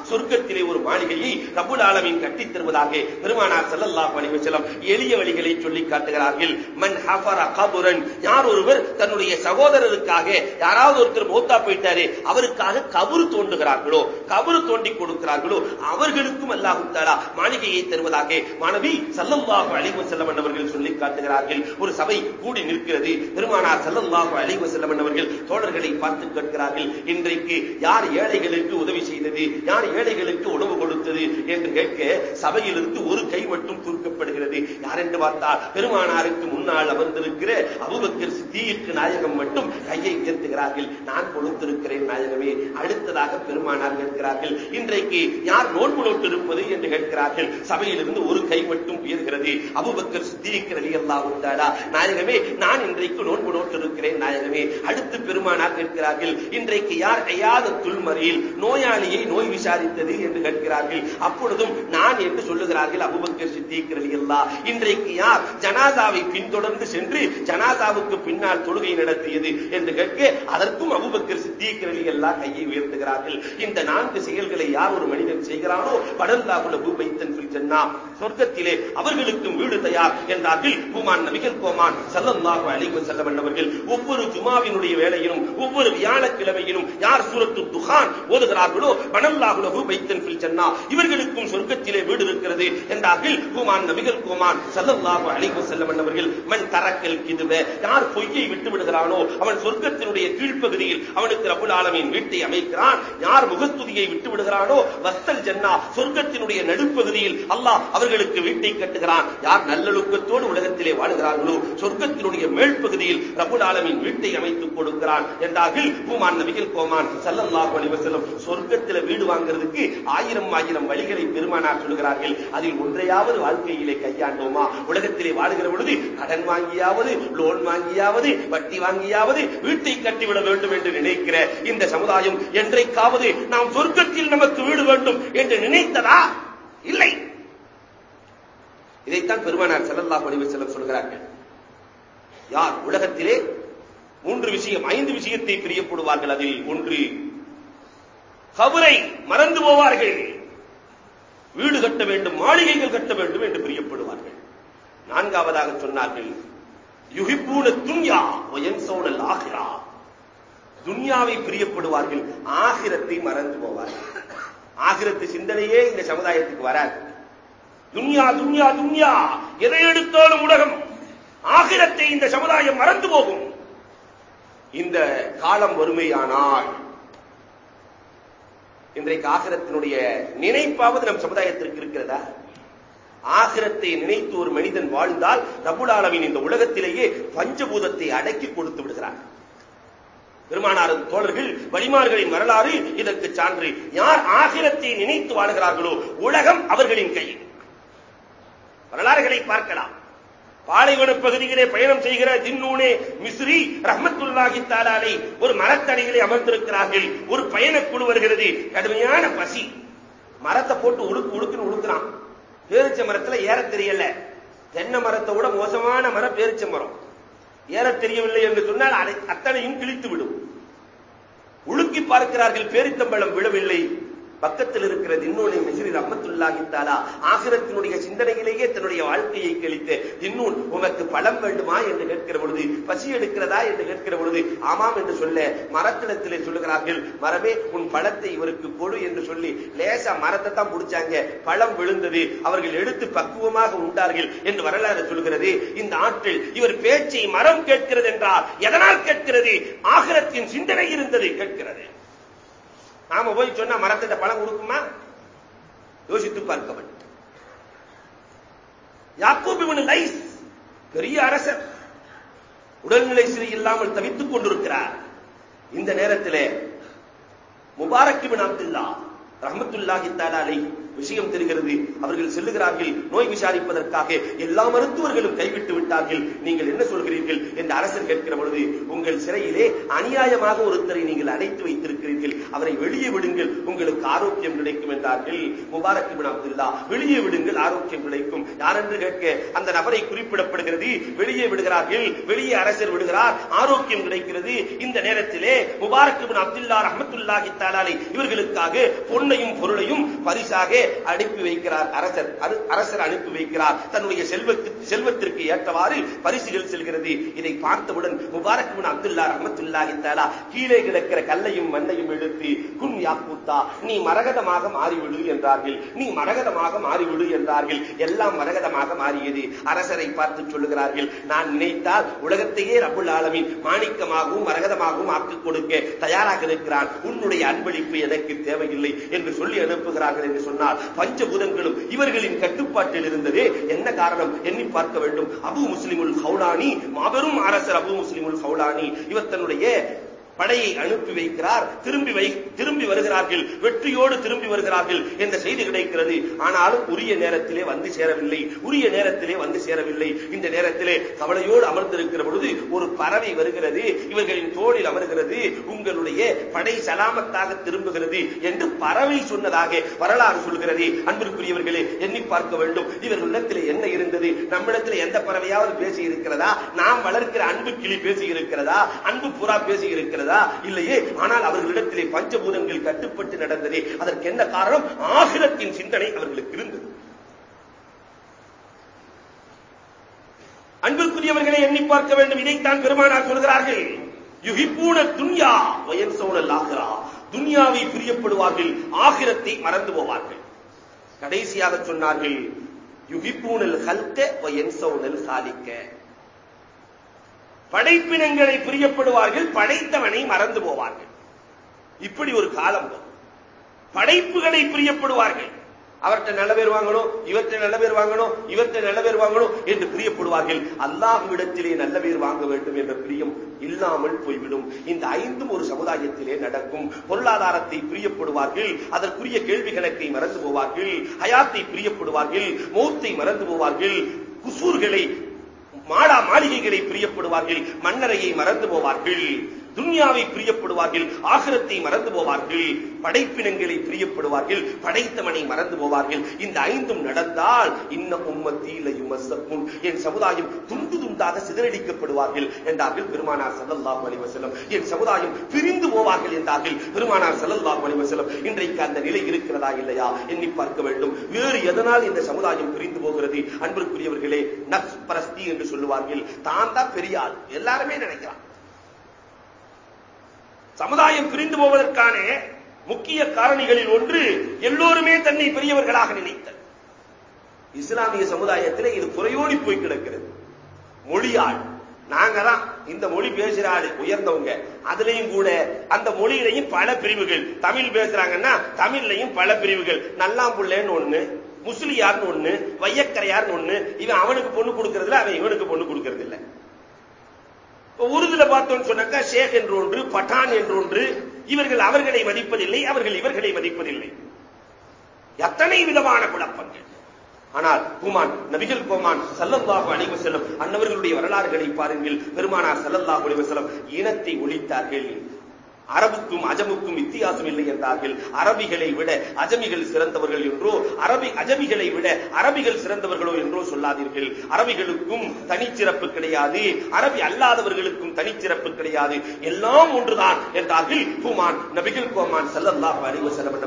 A: சொர்க்கத்திலே ஒரு மாளிகையை ரபுல் ஆலமின் கட்டித் தருவதாக பெருமானார் செல்லல்லா பணிவச்சலம் எளிய வழிகளை சொல்லி காட்டுகிறார்கள். மண் ஹஃபர கபுரன். யார் ஒருவர் தன்னுடைய சகோதரருக்காக யாராவது ஒருத்தர் மௌத்தா போயிட்டாரே அவருக்காக கபுரு தோண்டுகிறார்களோ கபுரு தோண்டி கொடுக்கிறார்களோ அவர்களுக்கும் அல்லாஹு தஆலா மாளிகையை தருவதாக மாணவி ஸல்லல்லாஹு செல்ல வஸல்லம் அவர்கள் சொல்லி காட்டுகிறார்கள். ஒரு சபை கூடி நிற்கிறது. பெருமானார் செல்லல்லாஹு அலைஹி வஸல்லம் அவர்கள் தோழர்களை பார்த்து கேட்கிறார்கள். இன்றைக்கு யார் ஏழைகளுக்கு உதவி செய்தது? யார் ஏழைகளுக்கு உணவு கொடுத்தது? என்று கேட்க சபையிலிருந்து ஒரு கை மட்டும் தூக்கப்படுகிறது. யார் என்று பார்த்தால் பெருமானாருக்கு முன்னால் அமர்ந்திருக்கிற அபுபக்கர் சித்தியிற்கு நாயகம் மட்டும் கையை உயர்த்துகிறார்கள். நான் கொடுத்திருக்கிறேன் நாயகமே. அடுத்ததாக பெருமானார் கேட்கிறார்கள் இன்றைக்கு யார் நோன்பு நோட்டு இருப்பது என்று கேட்கிறார்கள். சபையிலிருந்து ஒரு கை மட்டும் உயர்கிறது. அபுபக்கர் சித்திக்கிறது எல்லாம் உண்டாடா நாயகமே நான் இன்றைக்கு நோன்பு நோட்டிருக்கிறேன் நாயகமே. அடுத்து பெருமானார் கேட்கிறார்கள் இன்றைக்கு யார் ஐயாத துல்மறையில் நோயாளியை நோய் விசாரித்தது என்று கேட்கிறார்கள். அப்பொழுதும் நான் என்று சொல்லுகிறார்கள் அபுபக்கர் சித்தீக்கிரளி அல்லா இன்றைக்கு யார் ஜனாதாவை பின்தொடர்ந்து சென்று ஜனாதாவுக்கு பின்னால் தொழுகை நடத்தியது என்று கேட்க அதற்கும் அபுபக்கர் சித்தீக்கிரளி அல்லா கையை உயர்த்துகிறார்கள். இந்த நான்கு செயல்களை யார் ஒரு மனிதன் செய்கிறானோ படந்தாகுல பூபைத்தன் சொர்க்கத்திலே அவர்களுக்கும் வீடு தயார். என்றார்கள். பூமான் நபிகள் கோமான் சல்லல்லாஹு அழிவு செல்ல வந்தவர்கள் ஒவ்வொரு ஜுமாவினுடைய வேலையிலும் ஒவ்வொரு வியாழக்கிழமையிலும் யார் சூரத்து துகான் ஓதுகிறார்களோ பனல்லாகுலகு பில் சென்னா இவர்களுக்கும் சொர்க்கத்திலே வீடு இருக்கிறது என்றார்கள். பூமான் நபிகள் கோமான் சல்லல்லாஹு அழிவு செல்ல வந்தவர்கள் மண் தரக்கல் கிதுவ யார் பொய்யை விட்டு விடுகிறானோ அவன் சொர்க்கத்தினுடைய கீழ்ப்பகுதியில் அவனுக்கு ரபுல் ஆலமின் வீட்டை அமைக்கிறான். யார் முகத்துதியை விட்டு விடுகிறானோ வஸ்தல் ஜன்னா சொர்க்கத்தினுடைய நடுப்பகுதியில் அல்லாஹ் அவர்களுக்கு வீட்டை கட்டுகிறான். யார் நல்லொழுக்கத்தோடு உலகத்திலே வாழுகிறார்களோ சொர்க்கத்தினுடைய மேல் பகுதியில் ரபுல் ஆலமின் வீட்டை அமைத்துக் கொடுக்கிறான் என்றார்கள் பூமான் நபிகள் கோமான் சல்லல்லாஹு அலிவசலம் சொர்க்கத்தில் வீடு வாங்குறதுக்கு ஆயிரம் ஆயிரம் வழிகளை பெருமானார் சொல்கிறார்கள் அதில் ஒன்றையாவது வாழ்க்கையிலே கையாண்டோமா? உலகத்திலே வாழுகிற பொழுது கடன் வாங்கியாவது லோன் வாங்கியாவது வட்டி வாங்கியாவது வீட்டை கட்டிவிட வேண்டும் என்று நினைக்கிற இந்த சமுதாயம் என்றைக்காவது நாம் சொர்க்கத்தில் நமக்கு வீடு வேண்டும் என்று நினைத்ததா? இல்லை. இதைத்தான் பெருமானார் செல்லல்லா படிவு செல்லம் சொல்கிறார்கள். யார் உலகத்திலே மூன்று விஷயம் ஐந்து விஷயத்தை பிரியப்படுவார்கள் அதில் ஒன்று கபரை மறந்து போவார்கள். வீடு கட்ட வேண்டும் மாளிகைகள் கட்ட வேண்டும் என்று பிரியப்படுவார்கள். நான்காவதாக சொன்னார்கள் யுகிப்பூன துன்யா சோழல் ஆகிறா துன்யாவை பிரியப்படுவார்கள் ஆகிரத்தை மறந்து போவார்கள். ஆகிரத்து சிந்தனையே இந்த சமுதாயத்துக்கு வராது. துன்யா துன்யா துன்யா. எதை எடுத்தாலும் உலகம். ஆகிரத்தை இந்த சமுதாயம் மறந்து போகும். இந்த காலம் வறுமையானால் இன்றைக்கு ஆகிரத்தினுடைய நினைப்பாவது நம் சமுதாயத்திற்கு இருக்கிறதா? ஆகிரத்தை நினைத்து ஒரு மனிதன் வாழ்ந்தால் ரபுலாலவின் இந்த உலகத்திலேயே பஞ்சபூதத்தை அடக்கி கொடுத்து விடுகிறார். பெருமானாரின் தோழர்கள் வழிமார்களின் வரலாறு இதற்கு சான்று. யார் ஆகிரத்தை நினைத்து வாழ்கிறார்களோ உலகம் அவர்களின் கையில் வரலாறுகளை பார்க்கலாம். பாலைவன பகுதியிலே பயணம் செய்கிற ஜின்னூனே மிஸ்ரி ரஹமத்துல்லாஹி தாலாலை ஒரு மரத்தடிகளை அமர்ந்திருக்கிறார்கள். ஒரு பயணக்குழு வருகிறது. கடுமையான பசி. மரத்தை போட்டு உழுக்கு உழுக்குன்னு உடுக்குறான். பேரிச்ச மரத்துல ஏற தெரியல. தென்னை மரத்தை விட மோசமான மரம் பேரிச்ச மரம். ஏற தெரியவில்லை என்று சொன்னால் அத்தனையும் கிழித்து விடும். உழுக்கி பார்க்கிறார்கள். பேரித்தம்பளம் விழவில்லை. பக்கத்தில் இருக்கிறது இன்னொன்று மிசிறி ரம்மத்துள்ளாகித்தாலா ஆகிரத்தினுடைய சிந்தனையிலேயே தன்னுடைய வாழ்க்கையை கழித்து இன்னும் உனக்கு பழம் வேண்டுமா? என்று கேட்கிற பொழுது பசி எடுக்கிறதா? என்று கேட்கிற பொழுது ஆமாம் என்று சொல்ல மரத்திடத்திலே சொல்லுகிறார்கள் மரமே உன் பழத்தை இவருக்கு கொடு என்று சொல்லி லேசா மரத்தை தான் பிடிச்சாங்க. பழம் விழுந்தது. அவர்கள் எடுத்து பக்குவமாக உண்டார்கள் என்று வரலாறு சொல்கிறது. இந்த ஆற்றில் இவர் பேச்சை மரம் கேட்கிறது என்றால் எதனால் கேட்கிறது? ஆகிரத்தின் சிந்தனை இருந்தது கேட்கிறது. நாம போய் சொன்னா மரத்திட்ட பழம் கொடுக்குமா யோசித்து பார்க்க வேண்டும் லைஸ் பெரிய அரசர் உடல்நிலை சரி இல்லாமல் தவித்துக் கொண்டிருக்கிறார். இந்த நேரத்திலே முபாரக்கிபின் அப்துல்லா ரஹமத்துல்லாஹி தாலாலை விஷயம் தெரிகிறது. அவர்கள் செல்லுகிறார்கள். நோய் விசாரிப்பதற்காக எல்லா மருத்துவர்களும் கைவிட்டு விட்டார்கள். நீங்கள் என்ன சொல்கிறீர்கள் என்று அரசர் கேட்கிற பொழுது உங்கள் சிறையிலே அநியாயமாக ஒருத்தரை நீங்கள் அடைத்து வைத்திருக்கிறீர்கள். அவரை வெளியே விடுங்கள். உங்களுக்கு ஆரோக்கியம் கிடைக்கும் என்றார்கள். முபாரக் இபின் அப்துல்லா வெளியே விடுங்கள். ஆரோக்கியம் கிடைக்கும். யார் என்று கேட்க அந்த நபரை குறிப்பிடப்படுகிறது. வெளியே விடுகிறார்கள். வெளியே அரசர் விடுகிறார். ஆரோக்கியம் கிடைக்கிறது. இந்த நேரத்திலே முபாரக் இபின் அப்துல்லா ரஹமத்துல்லாஹி தாலாலை இவர்களுக்காக பொன்னையும் பொருளையும் பரிசாக அனுப்பி வைக்கிறார் அரசர். அரசர் அனுப்பி வைக்கிறார். தன்னுடைய செல்வத்து செல்வத்திற்கு ஏற்றவாறு பரிசுகள் செல்கிறது. இதை பார்த்தவுடன் முபாரக் அப்துல்லா ரஹமத்துல்லா இத்தாலா கீழே கிடக்கிற கல்லையும் மண்ணையும் எடுத்து குன் யாக்கூத்தா நீ மரகதமாக மாறிவிடு என்றார்கள். நீ மரகதமாக மாறிவிடு என்றார்கள். எல்லாம் மரகதமாக மாறியது. அரசரை பார்த்து சொல்லுகிறார்கள் நான் நினைத்தால் உலகத்தையே ரபுல் ஆலமின் மாணிக்கமாகவும் மரகதமாகவும் ஆக்கி கொடுக்க தயாராக இருக்கிறான். உன்னுடைய அன்பளிப்பு எனக்கு தேவையில்லை என்று சொல்லி அனுப்புகிறார்கள் என்று சொன்னார் சொன்னால் பஞ்சபூதங்களும் இவர்களின் கட்டுப்பாட்டில் இருந்ததே. என்ன காரணம்? எண்ணி பார்க்க வேண்டும். அபு முஸ்லிமுல் ஹவுலானி மாபெரும் அரசர் அபு முஸ்லிமுல் ஹவுலானி இவர் தன்னுடைய படையை அனுப்பி வைக்கிறார் திரும்பி வை திரும்பி வருகிறார்கள் வெற்றியோடு திரும்பி வருகிறார்கள் என்ற செய்தி கிடைக்கிறது. ஆனாலும் உரிய நேரத்திலே வந்து சேரவில்லை உரிய நேரத்திலே வந்து சேரவில்லை. இந்த நேரத்திலே கவலையோடு அமர்ந்திருக்கிற பொழுது ஒரு பறவை வருகிறது இவர்களின் தோளில் அமர்கிறது உங்களுடைய படை சலாமத்தாக திரும்புகிறது என்று பறவை சொன்னதாக வரலாறு சொல்கிறது. அன்பிற்குரியவர்களே எண்ணி பார்க்க வேண்டும். இவர்களிடத்தில் என்ன இருந்தது? நம்மிடத்தில் எந்த பறவையாவது பேசி இருக்கிறதா நாம் வளர்க்கிற அன்பு கிளி பேசி இருக்கிறதா அன்பு புறா பேசி இருக்கிறதா நடந்ததா? இல்லையே. ஆனால் அவர்களிடத்திலே பஞ்சபூதங்கள் கட்டுப்பட்டு நடந்ததே. அதற்கு என்ன காரணம்? ஆகிரத்தின் சிந்தனை அவர்களுக்கு இருந்தது. அன்பிற்குரியவர்களை எண்ணி பார்க்க வேண்டும். இதைத்தான் பெருமானார் சொல்கிறார்கள். யுகிப்பூன துன்யா வயன் சோழல் ஆகிறா. துன்யாவை பிரியப்படுவார்கள். ஆகிரத்தை மறந்து போவார்கள். கடைசியாக சொன்னார்கள் யுகிப்பூனல் ஹல்க வயன் சோழல் சாலிக்க. படைப்பினங்களை பிரியப்படுவார்கள் படைத்தவனை மறந்து போவார்கள். இப்படி ஒரு காலம் படைப்புகளை பிரியப்படுவார்கள். அவர்கிட்ட நல்ல பேர் வாங்கணும் இவற்றை நல்ல பேர் வாங்கணும் இவற்றை நல்ல பேர் வாங்கணும் என்று பிரியப்படுவார்கள். அல்லாஹுவிடத்திலே நல்ல பேர் வாங்க வேண்டும் என்ற பிரியம் இல்லாமல் போய்விடும். இந்த ஐந்தும் ஒரு சமுதாயத்திலே நடக்கும். பொருளாதாரத்தை பிரியப்படுவார்கள் அதற்குரிய கேள்வி கணக்கை மறந்து போவார்கள் ஹயாத்தை பிரியப்படுவார்கள் மௌத்தை மறந்து போவார்கள் குசூர்களை மாடா மாளிகைகளை பிரியப்படுவார்கள் மன்னரையை மறந்து போவார்கள். துன்யாவை பிரியப்படுவார்கள் ஆகிரத்தை மறந்து போவார்கள் படைப்பினங்களை பிரியப்படுவார்கள் படைத்தவனை மறந்து போவார்கள். இந்த ஐந்தும் நடந்தால் இன்ன என் சமுதாயம் துண்டு துண்டாக சிதறடிக்கப்படுவார்கள் என்றார்கள் பெருமானார் சல்லல்லாஹு அலிவசலம் என் சமுதாயம் பிரிந்து போவார்கள் என்றார்கள் பெருமானார் சல்லல்லாஹு அலிவசலம் இன்றைக்கு அந்த நிலை இருக்கிறதா இல்லையா? எண்ணி பார்க்க வேண்டும். வேறு எதனால் இந்த சமுதாயம் பிரிந்து போகிறது? அன்பிற்குரியவர்களே நக்ஸ் பரஸ்தி என்று சொல்லுவார்கள். தான் தான் பெரியாள் எல்லாருமே நினைக்கிறான் சமுதாயம் பிரிந்து போவதற்கான முக்கிய காரணிகளில் ஒன்று எல்லோருமே தன்னை பெரியவர்களாக நினைத்தல். இஸ்லாமிய சமுதாயத்தில் இது குறையோடி போய் கிடக்கிறது. மொழியாள் நாங்க தான் இந்த மொழி பேசுறாள் உயர்ந்தவங்க. அதுலயும் கூட அந்த மொழியிலையும் பல பிரிவுகள். தமிழ் பேசுறாங்கன்னா தமிழ்லையும் பல பிரிவுகள். நல்லா நல்லாம்புள்ளேன்னு ஒண்ணு முஸ்லியார்னு ஒண்ணு வையக்கரையார்னு ஒண்ணு இவன் அவனுக்கு பொண்ணு கொடுக்கறதுல அவன் இவனுக்கு பொண்ணு கொடுக்கறது இல்லை உருதுல பார்த்தோம்னு சொன்னாக்கா ஷேக் என்று ஒன்று பட்டான் என்று ஒன்று. இவர்கள் அவர்களை மதிப்பதில்லை அவர்கள் இவர்களை மதிப்பதில்லை. எத்தனை விதமான குழப்பங்கள். ஆனால் குமான் நபிகள் கோமான் சல்லல்லாஹு அணிவு செல்லும் அன்னவர்களுடைய வரலாறுகளை பாருங்கள். பெருமானார் சல்லல்லாஹு அலைஹி செல்லும் இனத்தை ஒழித்தார்கள். அரபுக்கும் அஜமுக்கும் வித்தியாசம் இல்லை என்றார்கள். அரபிகளை விட அஜமிகள் சிறந்தவர்கள் என்றோ அரபி அஜமிகளை விட அரபிகள் சிறந்தவர்களோ என்றோ சொல்லாதீர்கள். அரபிகளுக்கும் தனிச்சிறப்பு கிடையாது. அரபி அல்லாதவர்களுக்கும் தனிச்சிறப்பு கிடையாது. எல்லாம் ஒன்றுதான் என்றார்கள் குமான் நபிகள் கோமான் செல்லல்லாஹு அறிவு செல்லம்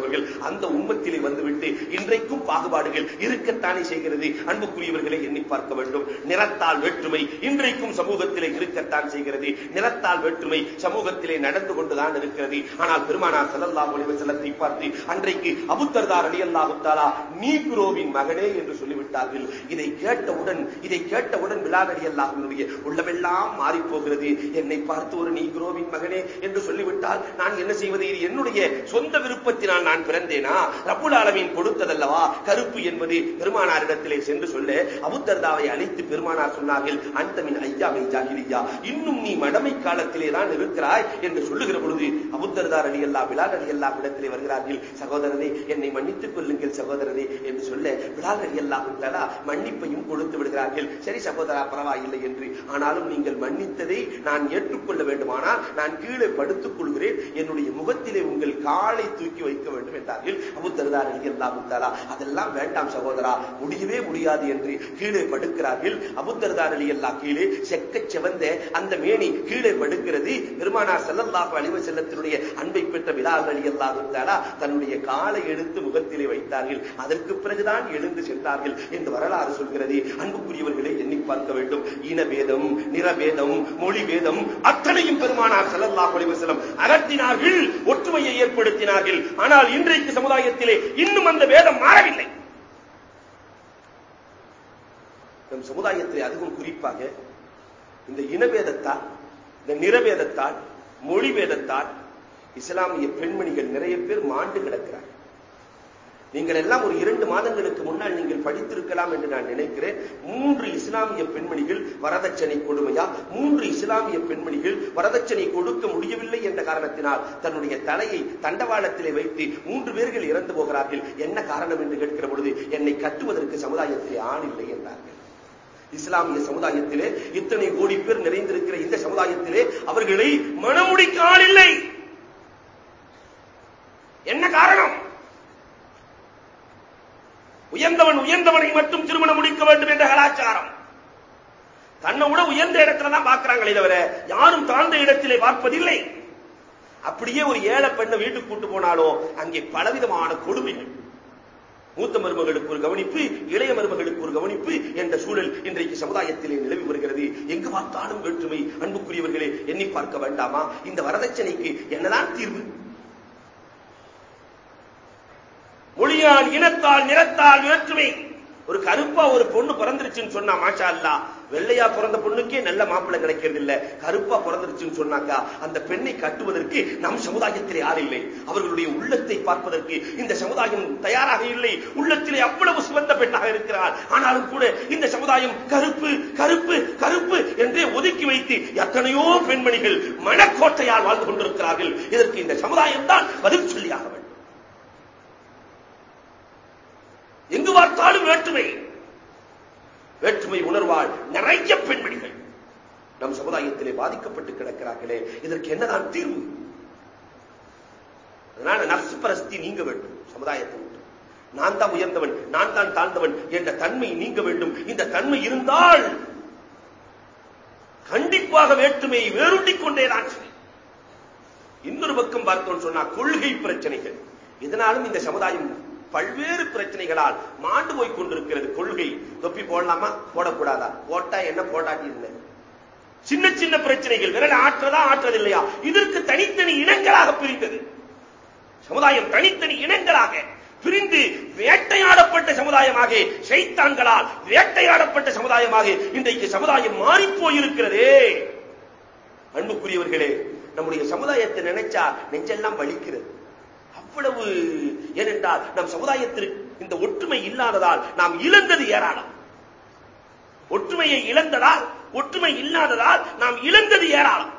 A: அந்த உம்மத்திலே வந்துவிட்டு இன்றைக்கும் பாகுபாடுகள் இருக்கத்தானே செய்கிறது? அன்புக்குரியவர்களை எண்ணி பார்க்க வேண்டும். நிறத்தால் வேற்றுமை இன்றைக்கும் சமூகத்திலே இருக்கத்தான் செய்கிறது. நிறத்தால் வேற்றுமை சமூகத்திலே நடந்து கொண்டுதான் தான் இருக்கிறது. ஆனால் பெருமானார் செல்லல்லா ஒளிவு செல்லத்தை பார்த்து அன்றைக்கு அபுத்தர்தார் ரலியல்லாஹு தஆலா நீக்ரோவின் மகனே என்று சொல்லிவிட்டார்கள். இதை கேட்டவுடன் இதை கேட்டவுடன் விழாவடி அல்லாஹனுடைய உள்ளமெல்லாம் மாறிப்போகிறது. என்னை பார்த்து ஒரு நீக்ரோவின் மகனே என்று சொல்லிவிட்டால் நான் என்ன செய்வது? இது என்னுடைய சொந்த விருப்பத்தினால் நான் பிறந்தேனா? ரப்புல் ஆலமீன் கொடுத்ததல்லவா? கருப்பு என்பது பெருமானாரிடத்திலே சென்று சொல்ல அபுத்தர்தாவை அழைத்து பெருமானார் சொன்னார்கள் அந்தமின் ஐயாவை ஜாகிரியா இன்னும் நீ மடமை காலத்திலே தான் இருக்கிறாய்? என்று சொல்லுகிற பொழுது அபுத்தர்தார் அலி அல்லா பிலால் அலி அல்லா இடத்திலே வருகிறார்கள். சகோதரரே என்னை மன்னித்துக் கொள்ளுங்கள் சகோதரரே என்று சொல்ல பிலால் அலி அல்லா தலா மன்னிப்பையும் கொடுத்து விடுகிறார்கள். சரி சகோதரா பரவாயில்லை என்று. ஆனாலும் நீங்கள் மன்னித்ததை நான் ஏற்றுக்கொள்ள வேண்டுமானால் நான் கீழே படுத்துக் கொள்கிறேன். என்னுடைய முகத்திலே உங்கள் காலை தூக்கி வைக்க வேண்டும் என்றார்கள் அபுத்தர்தார் அலி அல்லா தலா அதெல்லாம் வேண்டாம் சகோதரா முடியவே முடியாது என்று கீழே படுக்கிறார்கள். அபுத்தர்தார் அலி அல்லா கீழே செக்க செவந்த அந்த மேனி கீழே படுக்கிறது. பெருமானார் செல்லல்லாக அழிவு செல்லத்தினுடைய அன்பை பெற்ற விழால் அலி அல்லாஹாலா தன்னுடைய காலை எடுத்து முகத்திலே வைத்தார்கள். அதற்கு பிறகுதான் எழுந்து சென்றார்கள் என்று வரலாறு சொல்கிறது. அன்புக்குரியவர்களை எண்ணி பார்க்க வேண்டும். இனவேதம் நிறவேதம் மொழி வேதம் அத்தனையும் பெருமானார் செல்லல்லா அழிவு செல்லம் அகற்றினார்கள் ஒற்றுமையை ஏற்படுத்தினார்கள். ஆனால் இன்றைக்கு சமுதாயத்திலே இன்னும் அந்த வேதம் மாறவில்லை. நம் சமுதாயத்திலே அதுவும் குறிப்பாக இந்த இனவேதத்தால் இந்த நிறவேதத்தால் மொழி வேதத்தால் இஸ்லாமிய பெண்மணிகள் நிறைய பேர் மாண்டு கிடக்கிறார். நீங்கள் எல்லாம் ஒரு இரண்டு மாதங்களுக்கு முன்னால் நீங்கள் படித்திருக்கலாம் என்று நான் நினைக்கிறேன். மூன்று இஸ்லாமிய பெண்மணிகள் வரதட்சணை கொடுமையா? மூன்று இஸ்லாமிய பெண்மணிகள் வரதட்சணை கொடுக்க முடியவில்லை என்ற காரணத்தினால் தன்னுடைய தலையை தண்டவாளத்திலே வைத்து மூன்று பேர்கள் இறந்து போகிறார்கள். என்ன காரணம் என்று கேட்கிற பொழுது என்னை கட்டுவதற்கு சமுதாயத்திலே ஆண் இல்லை என்றார்கள். இஸ்லாமிய சமுதாயத்திலே இத்தனை கோடி பேர் நிறைந்திருக்கிற இந்த சமுதாயத்திலே அவர்களை மனமுடிக்க ஆள் இல்லை. என்ன காரணம்? உயர்ந்தவன் உயர்ந்தவனை மட்டும் திருமணம் முடிக்க வேண்டும் என்ற கலாச்சாரம். தன்னை விட உயர்ந்த இடத்துல தான் பார்க்கிறாங்களே தவிர யாரும் தாழ்ந்த இடத்திலே பார்ப்பதில்லை. அப்படியே ஒரு ஏழை பெண்ணை வீட்டுக்கு கூட்டு போனாலும் அங்கே பலவிதமான கொடுமைகள். மூத்த மருமகளுக்கு ஒரு கவனிப்பு இளைய மருமகளுக்கு ஒரு கவனிப்பு என்ற சூழல் இன்றைக்கு சமுதாயத்திலே நிலவி வருகிறது. எங்கு பார்த்தாலும் வேற்றுமை. அன்புக்குரியவர்களே எண்ணி பார்க்க வேண்டாமா? இந்த வரதட்சணைக்கு என்னதான் தீர்வு? மொழியால் இனத்தால் நிறத்தால் வேற்றுமை. ஒரு கருப்பா ஒரு பொண்ணு பிறந்துருச்சுன்னு சொன்னா மாஷா அல்லா வெள்ளையா பிறந்த பொண்ணுக்கே நல்ல மாப்பிள்ளை கிடைக்கிறது இல்ல. கருப்பா பிறந்துருச்சுன்னு சொன்னாக்கா அந்த பெண்ணை கட்டுவதற்கு நம் சமுதாயத்திலே யாரும் இல்லை. அவர்களுடைய உள்ளத்தை பார்ப்பதற்கு இந்த சமுதாயம் தயாராக இல்லை. உள்ளத்திலே அவ்வளவு சிவந்த பெண்ணாக இருக்கிறார் ஆனாலும் கூட இந்த சமுதாயம் கருப்பு கருப்பு கருப்பு என்றே ஒதுக்கி வைத்து எத்தனையோ பெண்மணிகள் மனக்கோட்டையால் வாழ்ந்து கொண்டிருக்கிறார்கள். இதற்கு இந்த சமுதாயம் தான் பதில் சொல்லியாக வேண்டும். எங்கு பார்த்தாலும் வேற்றுமை. வேற்றுமை உணர்வால் நிறைய பெண்மணிகள் நம் சமுதாயத்திலே பாதிக்கப்பட்டு கிடக்கிறார்களே இதற்கு என்னதான் தீர்வு? அதனால நர்சு பரஸ்தி நீங்க வேண்டும் சமுதாயத்தை விட்டு. நான் தான் உயர்ந்தவன் நான் தான் தாழ்ந்தவன் என்ற தன்மை நீங்க வேண்டும். இந்த தன்மை இருந்தால் கண்டிப்பாக வேற்றுமையை வேறுண்டிக் கொண்டேதான் இன்னொரு பக்கம் பார்த்தோம் சொன்னா கொள்கை பிரச்சனைகள். இதனாலும் இந்த சமுதாயம் பல்வேறு பிரச்சனைகளால் மாண்டு போய் கொண்டிருக்கிறது கொள்கை. தொப்பி போடலாமா? போடக்கூடாதா? போட்டா என்ன போட்டாட்டி இல்லை சின்ன சின்ன பிரச்சனைகள். விரல் ஆற்றதா இல்லையா இதற்கு தனித்தனி இனங்களாக பிரிந்தது. சமுதாயம் தனித்தனி இனங்களாக பிரிந்து வேட்டையாடப்பட்ட சமுதாயமாக சைத்தான்களால் வேட்டையாடப்பட்ட சமுதாயமாக இன்றைக்கு சமுதாயம் மாறி போயிருக்கிறதே. அன்புக்குரியவர்களே நம்முடைய சமுதாயத்தை நினைச்சா நெஞ்செல்லாம் வலிக்கிறது. அவ்வளவு ஏனென்றால் நம் சமுதாயத்திற்கு இந்த ஒற்றுமை இல்லாததால் நாம் இழந்தது ஏராளம். ஒற்றுமையை இழந்ததால் ஒற்றுமை இல்லாததால் நாம் இழந்தது ஏராளம்.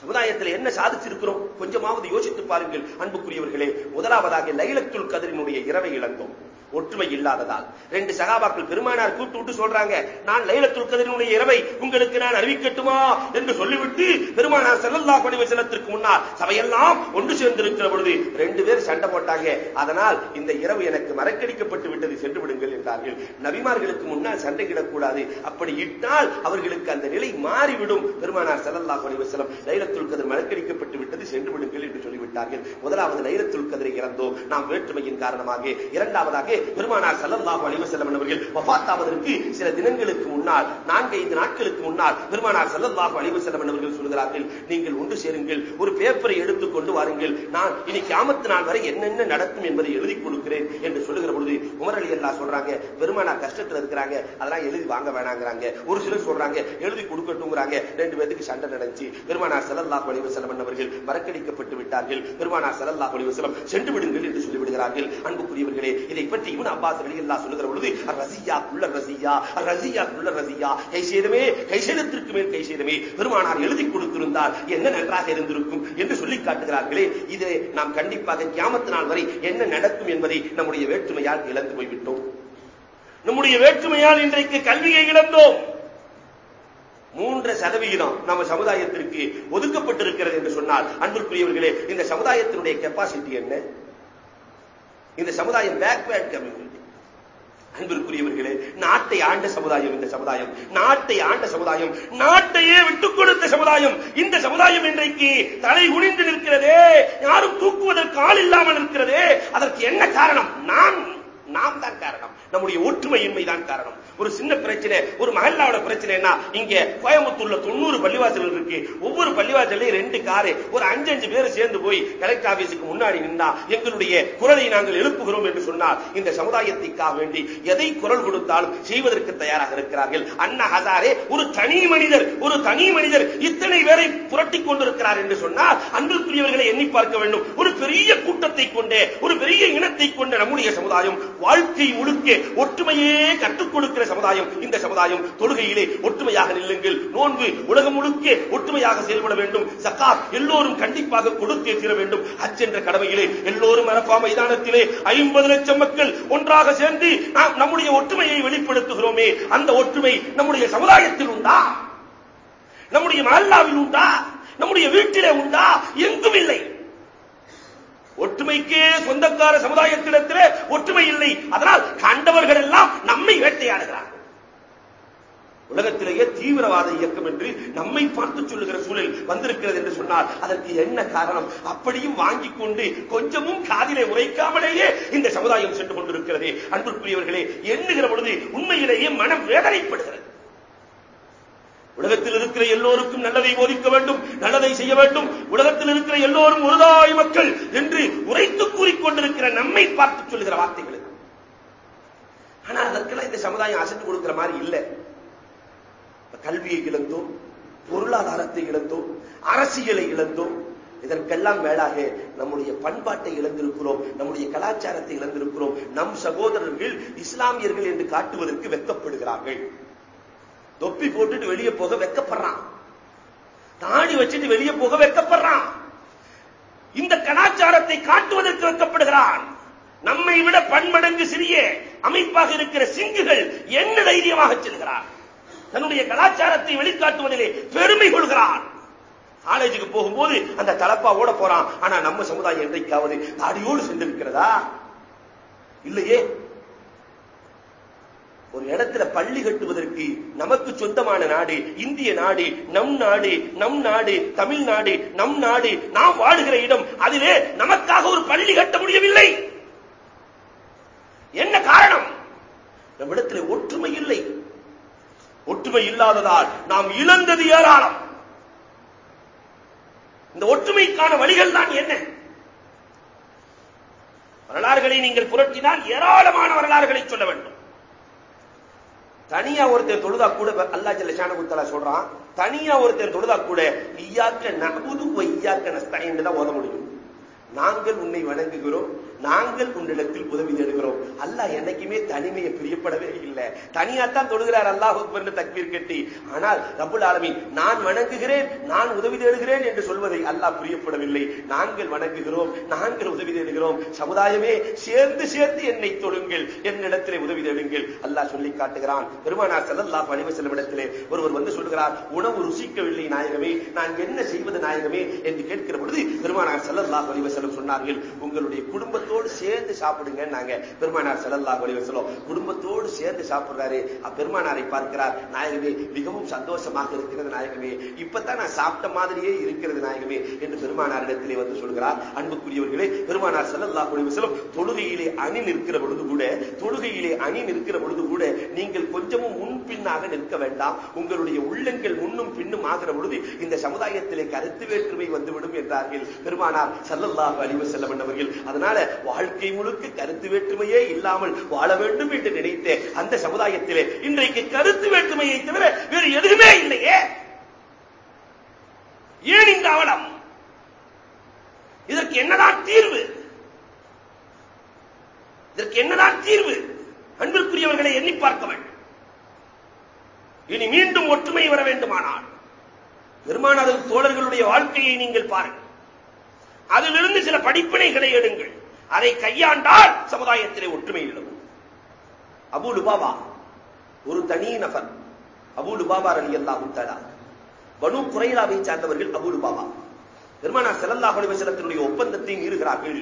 A: சமுதாயத்தில் என்ன சாதிச்சிருக்கிறோம் கொஞ்சமாவது யோசித்து பாருங்கள் அன்புக்குரியவர்களே. முதலாவதாக லைலத்துல் கதிரினுடைய இரவை இழந்தோம். ஒற்றுமை இல்லாததால். ரெண்டு சகாபாக்கள் பெருமானார் கூட்டு விட்டு சொல்றாங்க நான் லைலத்துல் கதிரினுடைய இரவை உங்களுக்கு நான் அறிவிக்கட்டுமா? என்று சொல்லிவிட்டு பெருமானார் செல்லல்லா பணிவு செல்லத்திற்கு முன்னால் சபையெல்லாம் ஒன்று சேர்ந்திருக்கிற பொழுது ரெண்டு பேர் சண்டை போட்டாங்க. அதனால் இந்த இரவு எனக்கு மறக்கடிக்கப்பட்டு விட்டது சென்று விடுங்கள் என்றார்கள். நபிமார்களுக்கு முன்னால் சண்டையிடக்கூடாது அப்படி இட்டால் அவர்களுக்கு அந்த நிலை மாறிவிடும். பெருமானார் செல்லல்லா பணிவு செல்லம் லைலத்துல் கதிர் மறக்கடிக்கப்பட்டு விட்டது சென்று விடுங்கள் என்று சொல்லிவிட்டார்கள். முதலாவது லைலத்துல் கதிரை இறந்தோம். நாம் வேற்றுமையின் காரணமாக இரண்டாவதாக பெருமானார் சல்லல்லாஹு அலைஹி வஸல்லம் அவர்கள் வஃபாத்தாவதற்கு சில தினங்களுக்கு முன்னால் நான்கு ஐந்து நாட்களுக்கு முன்னால் பெருமானார் சல்லல்லாஹு அலைஹி வஸல்லம் அவர்கள் சொல்கிறார்கள் நீங்கள் ஒன்று சேருங்கள் ஒரு பேப்பரை எடுத்துக் கொண்டு வாருங்கள். நான் இனி கியாமத்து நாள் வரை என்னென்ன நடக்கும் என்பதை எழுதி கொடுக்கிறேன் என்று சொல்லுகிற பொழுது உமர் அலி அல்லா சொல்றாங்க பெருமானார் கஷ்டத்துல இருக்கிறாங்க அதெல்லாம் எழுதி வாங்க வேணாங்கிறாங்க. ஒரு சிலர் சொல்றாங்க எழுதி கொடுக்கட்டும்ங்கிறாங்க ரெண்டு பேருக்கு சண்டை நடந்துச்சு. பெருமானார் சல்லல்லாஹு அலைஹி வஸல்லம் அவர்கள் மறக்கடிக்கப்பட்டு விட்டார்கள். பெருமானார் சல்லல்லாஹு அலைஹி வஸல்லம் சென்று விடுங்கள் என்று சொல்லிவிடுகிறார்கள். அன்புக்குரியவர்களே இதை பற்றி இவன் அப்பாஸ் வெளியெல்லாம் சொல்லுகிற பொழுது ரசியா குள்ள ரசியா ரசியா குள்ள ரசியா கைசேதமே கைசேதத்திற்கு மேல் கைசேதமே. பெருமானார் எழுதி கொடுத்திருந்தார் என்ன நன்றாக இருந்திருக்கும்? என்று சொல்லி காட்டுகிறார்களே இதை நாம் கண்டிப்பாக கியாமத்து நாள் வரை என்ன நடக்கும் என்பதை நம்முடைய வேற்றுமையால் இழந்து போய்விட்டோம். நம்முடைய வேற்றுமையால் இன்றைக்கு கல்வியை இழந்தோம். மூன்று சதவிகிதம் நம்ம சமுதாயத்திற்கு ஒதுக்கப்பட்டிருக்கிறது என்று சொன்னால் அன்பிற்குரியவர்களே இந்த சமுதாயத்தினுடைய கெப்பாசிட்டி என்ன? இந்த சமுதாயம் பேக்வேர்ட் கம்யூனிட்டி அன்பிற்குரியவர்களே நாட்டை ஆண்ட சமுதாயம் இந்த சமுதாயம். நாட்டை ஆண்ட சமுதாயம். நாட்டையே விட்டுக் கொடுத்த சமுதாயம். இந்த சமுதாயம் இன்றைக்கு தலை குனிந்து நிற்கிறதே. யாரும் தூக்குவதற்கு ஆள் இல்லாமல் இருக்கிறதே அதற்கு என்ன காரணம்? நான் நாம் தான் காரணம். நம்முடைய ஒற்றுமையின்மை தான் காரணம். ஒரு சின்ன பிரச்சனை ஒரு மகல்லாவோட பிரச்சனைனா இங்க கோயம்புத்தூர்ல தொண்ணூறு பள்ளிவாசல் இருக்கு. ஒவ்வொரு பள்ளிவாசலையும் ரெண்டு காரு. ஒரு அஞ்சு அஞ்சு பேர் சேர்ந்து போய் கலெக்டர் ஆபீஸுக்கு முன்னாடி நின்றா எங்களுடைய குரலை நாங்கள் எழுப்புகிறோம் என்று சொன்னால் இந்த சமுதாயத்திற்காக வேண்டி எதை குரல் கொடுத்தாலும் செய்வதற்கு தயாராக இருக்கிறார்கள். அண்ணா ஹசாரே ஒரு தனி மனிதர் ஒரு தனி மனிதர் இத்தனை பேரை புரட்டி கொண்டிருக்கிறார் என்று சொன்னால் அன்பிற்குரியவர்களை எண்ணி பார்க்க வேண்டும். ஒரு பெரிய கூட்டத்தை கொண்டே ஒரு பெரிய இனத்தை கொண்ட நம்முடைய சமுதாயம் வாழ்க்கை முழுக்க ஒற்றுமையே கற்றுக் கொடுக்கிற சமுதாயம் இந்த சமுதாயம் தொழுகையிலே ஒற்றுமையாக நில்லுங்கள். நோன்பு உலகம் முழுக்க ஒற்றுமையாக செயல்பட வேண்டும். சக்கா எல்லோரும் கண்டிப்பாக கொடுத்தே தீர வேண்டும். ஹஜ் என்ற கடமையிலே எல்லோரும் அரபா மைதானத்திலே ஐம்பது லட்சம் மக்கள் ஒன்றாக சேர்ந்து நாம் நம்முடைய ஒற்றுமையை வெளிப்படுத்துகிறோமே. அந்த ஒற்றுமை நம்முடைய சமுதாயத்தில் உண்டா? நம்முடைய மல்லாவில் உண்டா? நம்முடைய வீட்டிலே உண்டா? எங்கும் இல்லை ஒற்றுமைக்கே சொந்தக்கார சமுதாயத்திடத்திலே ஒற்றுமை இல்லை. அதனால் கண்டவர்கள் எல்லாம் நம்மை வேட்டையாடுகிறார் உலகத்திலேயே தீவிரவாத இயக்கம் என்று நம்மை பார்த்து சொல்லுகிற சூழல் வந்திருக்கிறது என்று சொன்னால் அதற்கு என்ன காரணம்? அப்படியும் வாங்கிக் கொண்டு கொஞ்சமும் காதிலே உரைக்காமலேயே இந்த சமுதாயம் சென்று கொண்டிருக்கிறதே. அன்புக்குரியவர்களே எண்ணுகிற பொழுது உண்மையிலேயே மனம் வேதனைப்படுகிறது. உலகத்தில் இருக்கிற எல்லோருக்கும் நல்லதை போதிக்க வேண்டும் நல்லதை செய்ய வேண்டும். உலகத்தில் இருக்கிற எல்லோரும் ஒருதாய் மக்கள் என்று உரைத்து கூறிக்கொண்டிருக்கிற நம்மை பார்த்து சொல்லுகிற வார்த்தைகள். ஆனால் அதற்கெல்லாம் இந்த சமுதாயம் அசைத்து கொடுக்கிற மாதிரி இல்லை. கல்வியை இழந்தோம் பொருளாதாரத்தை இழந்தோம் அரசியலை இழந்தோம். இதற்கெல்லாம் மேலாக நம்முடைய பண்பாட்டை இழந்திருக்கிறோம் நம்முடைய கலாச்சாரத்தை இழந்திருக்கிறோம். நம் சகோதரர்கள் இஸ்லாமியர்கள் என்று காட்டுவதற்கு வெக்கப்படுகிறார்கள் தொப்பி போட்டுட்டு வெளியே போக வெக்கப்படுறான். தாடி வச்சுட்டு வெளியே போக வெக்கப்படுறான். இந்த கலாச்சாரத்தை காட்டுவதற்கு வெக்கப்படுகிறான். நம்மை விட பன்மடங்கு சிறிய அமைப்பாக இருக்கிற சிங்குகள் என்ன தைரியமாக செல்கிறார்? தன்னுடைய கலாச்சாரத்தை வெளிக்காட்டுவதிலே பெருமை கொள்கிறான் காலேஜுக்கு போகும்போது அந்த தலப்பாவோட போறான். ஆனா நம்ம சமுதாயம் என்றைக்காவது தாடியோடு சென்றிருக்கிறதா இல்லையே. ஒரு இடத்துல பள்ளி கட்டுவதற்கு நமக்கு சொந்தமான நாடு இந்திய நாடு நம் நாடு நம் நாடு தமிழ்நாடு நம் நாடு நாம் வாடுகிற இடம் அதிலே நமக்காக ஒரு பள்ளி கட்ட முடியவில்லை. என்ன காரணம்? நம்மிடத்தில் ஒற்றுமை இல்லை. ஒற்றுமை இல்லாததால் நாம் இழந்தது ஏராளம். இந்த ஒற்றுமைக்கான வழிகள் தான் என்ன? வரலாறுகளை நீங்கள் புரட்டினால் ஏராளமான வரலாறுகளை சொல்ல வேண்டும். தனியா ஒருத்தர் தொழுதா கூட அல்லா ஜல்ல ஷானகுத்தலா சொல்றான் தனியா ஒருத்தர் தொழுதா கூட ஐயாக்க நகுது ஐயாக்க நஸ்தாயின் தான் ஓத முடியும். நாங்கள் உன்னை வணங்குகிறோம் நாங்கள் உன்னிடத்தில் உதவி தேடுகிறோம். அல்லாஹ் என்னைக்குமே தனிமையை பிரியப்படவே இல்லை. தனியாத்தான் தொழுகிறார் அல்லாஹ் அக்பர்னு தக்பீர் கட்டி. ஆனால் ரபுல் ஆலமீன் நான் வணங்குகிறேன் நான் உதவி தேடுகிறேன் என்று சொல்வதை அல்லாஹ் பிரியப்படவில்லை. நாங்கள் வணங்குகிறோம் நாங்கள் உதவி தேடுகிறோம். சமுதாயமே சேர்ந்து சேர்ந்து என்னை தொழுங்கள் என்னிடத்திலே உதவி தேடுங்கள். அல்லாஹ் சொல்லி காட்டுகிறான். பெருமானார் செல்லல்லாஹ் அலைஹி செல்லும் இடத்திலே ஒருவர் வந்து சொல்கிறார் உணவு ருசிக்கவில்லை நாயகமே நான் என்ன செய்வது நாயகமே? என்று கேட்கிற பொழுது பெருமானார் செல்லல்லாஹ் அலைஹி செல்லும் சொன்னார்கள் உங்களுடைய குடும்பத்தை குடும்பத்தோடு சேர்ந்து சாப்பிடுங்க நாங்க பெருமானார் செல்லல்லா ஒளிவ சொல்லும் குடும்பத்தோடு சேர்ந்து சாப்பிடுறாரு. பெருமானாரை பார்க்கிறார் நாயகமே மிகவும் சந்தோஷமாக இருக்கிறது நாயகமே. இப்பதான் நான் சாப்பிட்ட மாதிரியே இருக்கிறது நாயகமே என்று பெருமானாரிடத்திலே வந்து சொல்கிறார். அன்புக்குரியவர்களே பெருமானார் செல்லல்லா ஒளிவ சொல்லும் தொழுகையிலே அணி நிற்கிற பொழுது கூட தொழுகையிலே அணி நிற்கிற பொழுது கூட நீங்கள் கொஞ்சமும் முன்பின்னாக நிற்க வேண்டாம். உங்களுடைய உள்ளங்கள் முன்னும் பின்னும் ஆகிற பொழுது இந்த சமுதாயத்திலே கருத்து வேற்றுமை வந்துவிடும் என்றார்கள் பெருமானார் செல்லல்லாக அழிவு செல்ல அவர்கள் அதனால வாழ்க்கை முழுக்க கருத்து வேற்றுமையே இல்லாமல் வாழ வேண்டும் என்று நினைத்த அந்த சமுதாயத்திலே இன்றைக்கு கருத்து வேற்றுமையை தவிர வேறு எதுவுமே இல்லையே. ஏன் இந்த அவலம்? இதற்கு என்னதான் தீர்வு? இதற்கு என்னதான் தீர்வு? அன்பிற்குரியவர்களை எண்ணி பார்க்க வேண்டும் இனி மீண்டும் ஒற்றுமை வர வேண்டுமானால் பெருமானது தோழர்களுடைய வாழ்க்கையை நீங்கள் பாருங்கள். அதிலிருந்து சில படிப்பினைகளை எடுங்கள். அதை கையாண்டால் சமுதாயத்திலே ஒற்றுமை நிலவும் அபு லுபாபா ஒரு தனி நபர் அபு லுபாபா அலி அல்லா முத்தலா பனு குறைலாவை சார்ந்தவர்கள் அபு லுபாபா பெருமானா செல்லல்லா ஒளிவசலத்தினுடைய ஒப்பந்தத்தை மீறுகிறார்கள்.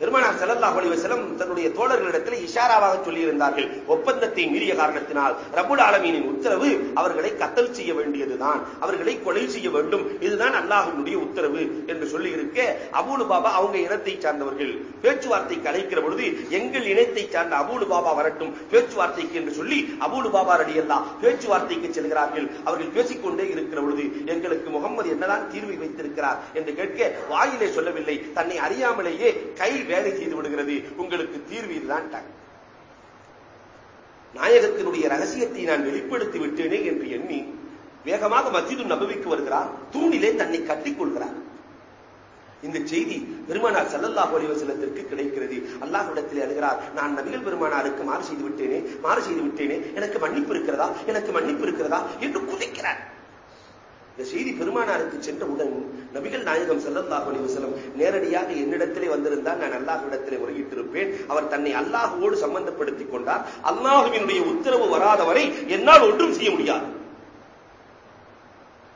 A: பெருமானார் செல்லல்லா செல்லம் தன்னுடைய தோழர்களிடத்தில் இஷாராவாக சொல்லியிருந்தார்கள். ஒப்பந்தத்தை மீறிய காரணத்தினால் ரபுல் ஆலமீனின் உத்தரவு அவர்களை கத்தல் செய்ய வேண்டியதுதான். அவர்களை கொலை செய்ய வேண்டும். இதுதான் அல்லாஹினுடைய உத்தரவு என்று சொல்லி இருக்க அபூலு பாபா அவங்க இனத்தை சார்ந்தவர்கள். பேச்சுவார்த்தைக்கு அழைக்கிற பொழுது எங்கள் இனத்தை சார்ந்த அபூலு பாபா வரட்டும். பேச்சுவார்த்தைக்கு என்று சொல்லி அபூலு பாபா ரடியல்லா பேச்சுவார்த்தைக்கு செல்கிறார்கள். அவர்கள் பேசிக்கொண்டே இருக்கிற பொழுது எங்களுக்கு முகமது என்னதான் தீர்வை வைத்திருக்கிறார் என்று கேட்க வாயிலே சொல்லவில்லை. தன்னை அறியாமலேயே கை வேலை செய்து விடுகிறது உங்களுக்கு தீர்வு இதுதான் நாயகத்தினுடைய ரகசியத்தை நான் வெளிப்படுத்தி விட்டேனே என்று எண்ணி வேகமாக மஸ்ஜிது நபவிக்கு வருகிறார் தூணிலே தன்னை கட்டிக் கொள்கிறார். இந்த செய்தி பெருமானார் சல்லல்லா செல்லத்திற்கு கிடைக்கிறது. அல்லாஹ்விடத்தில் அழுகிறார் நான் நபிகள் பெருமானாருக்கு மாறு செய்து விட்டேனே மாறு செய்து விட்டேனே எனக்கு மன்னிப்பு இருக்கிறதா எனக்கு மன்னிப்பு இருக்கிறதா என்று குதிக்கிறார். இந்த செய்தி பெருமானாருக்கு சென்றவுடன் நபிகள் நாயகம் செல்லல்லாஹ் அலிவசலம் நேரடியாக என்னிடத்திலே வந்திருந்தால் நான் அல்லாஹ்விடத்திலே முறையிட்டிருப்பேன். அவர் தன்னை அல்லாஹுவோடு சம்பந்தப்படுத்திக் கொண்டார். அல்லாஹுவினுடைய உத்தரவு வராதவரை என்னால் ஒன்றும் செய்ய முடியாது.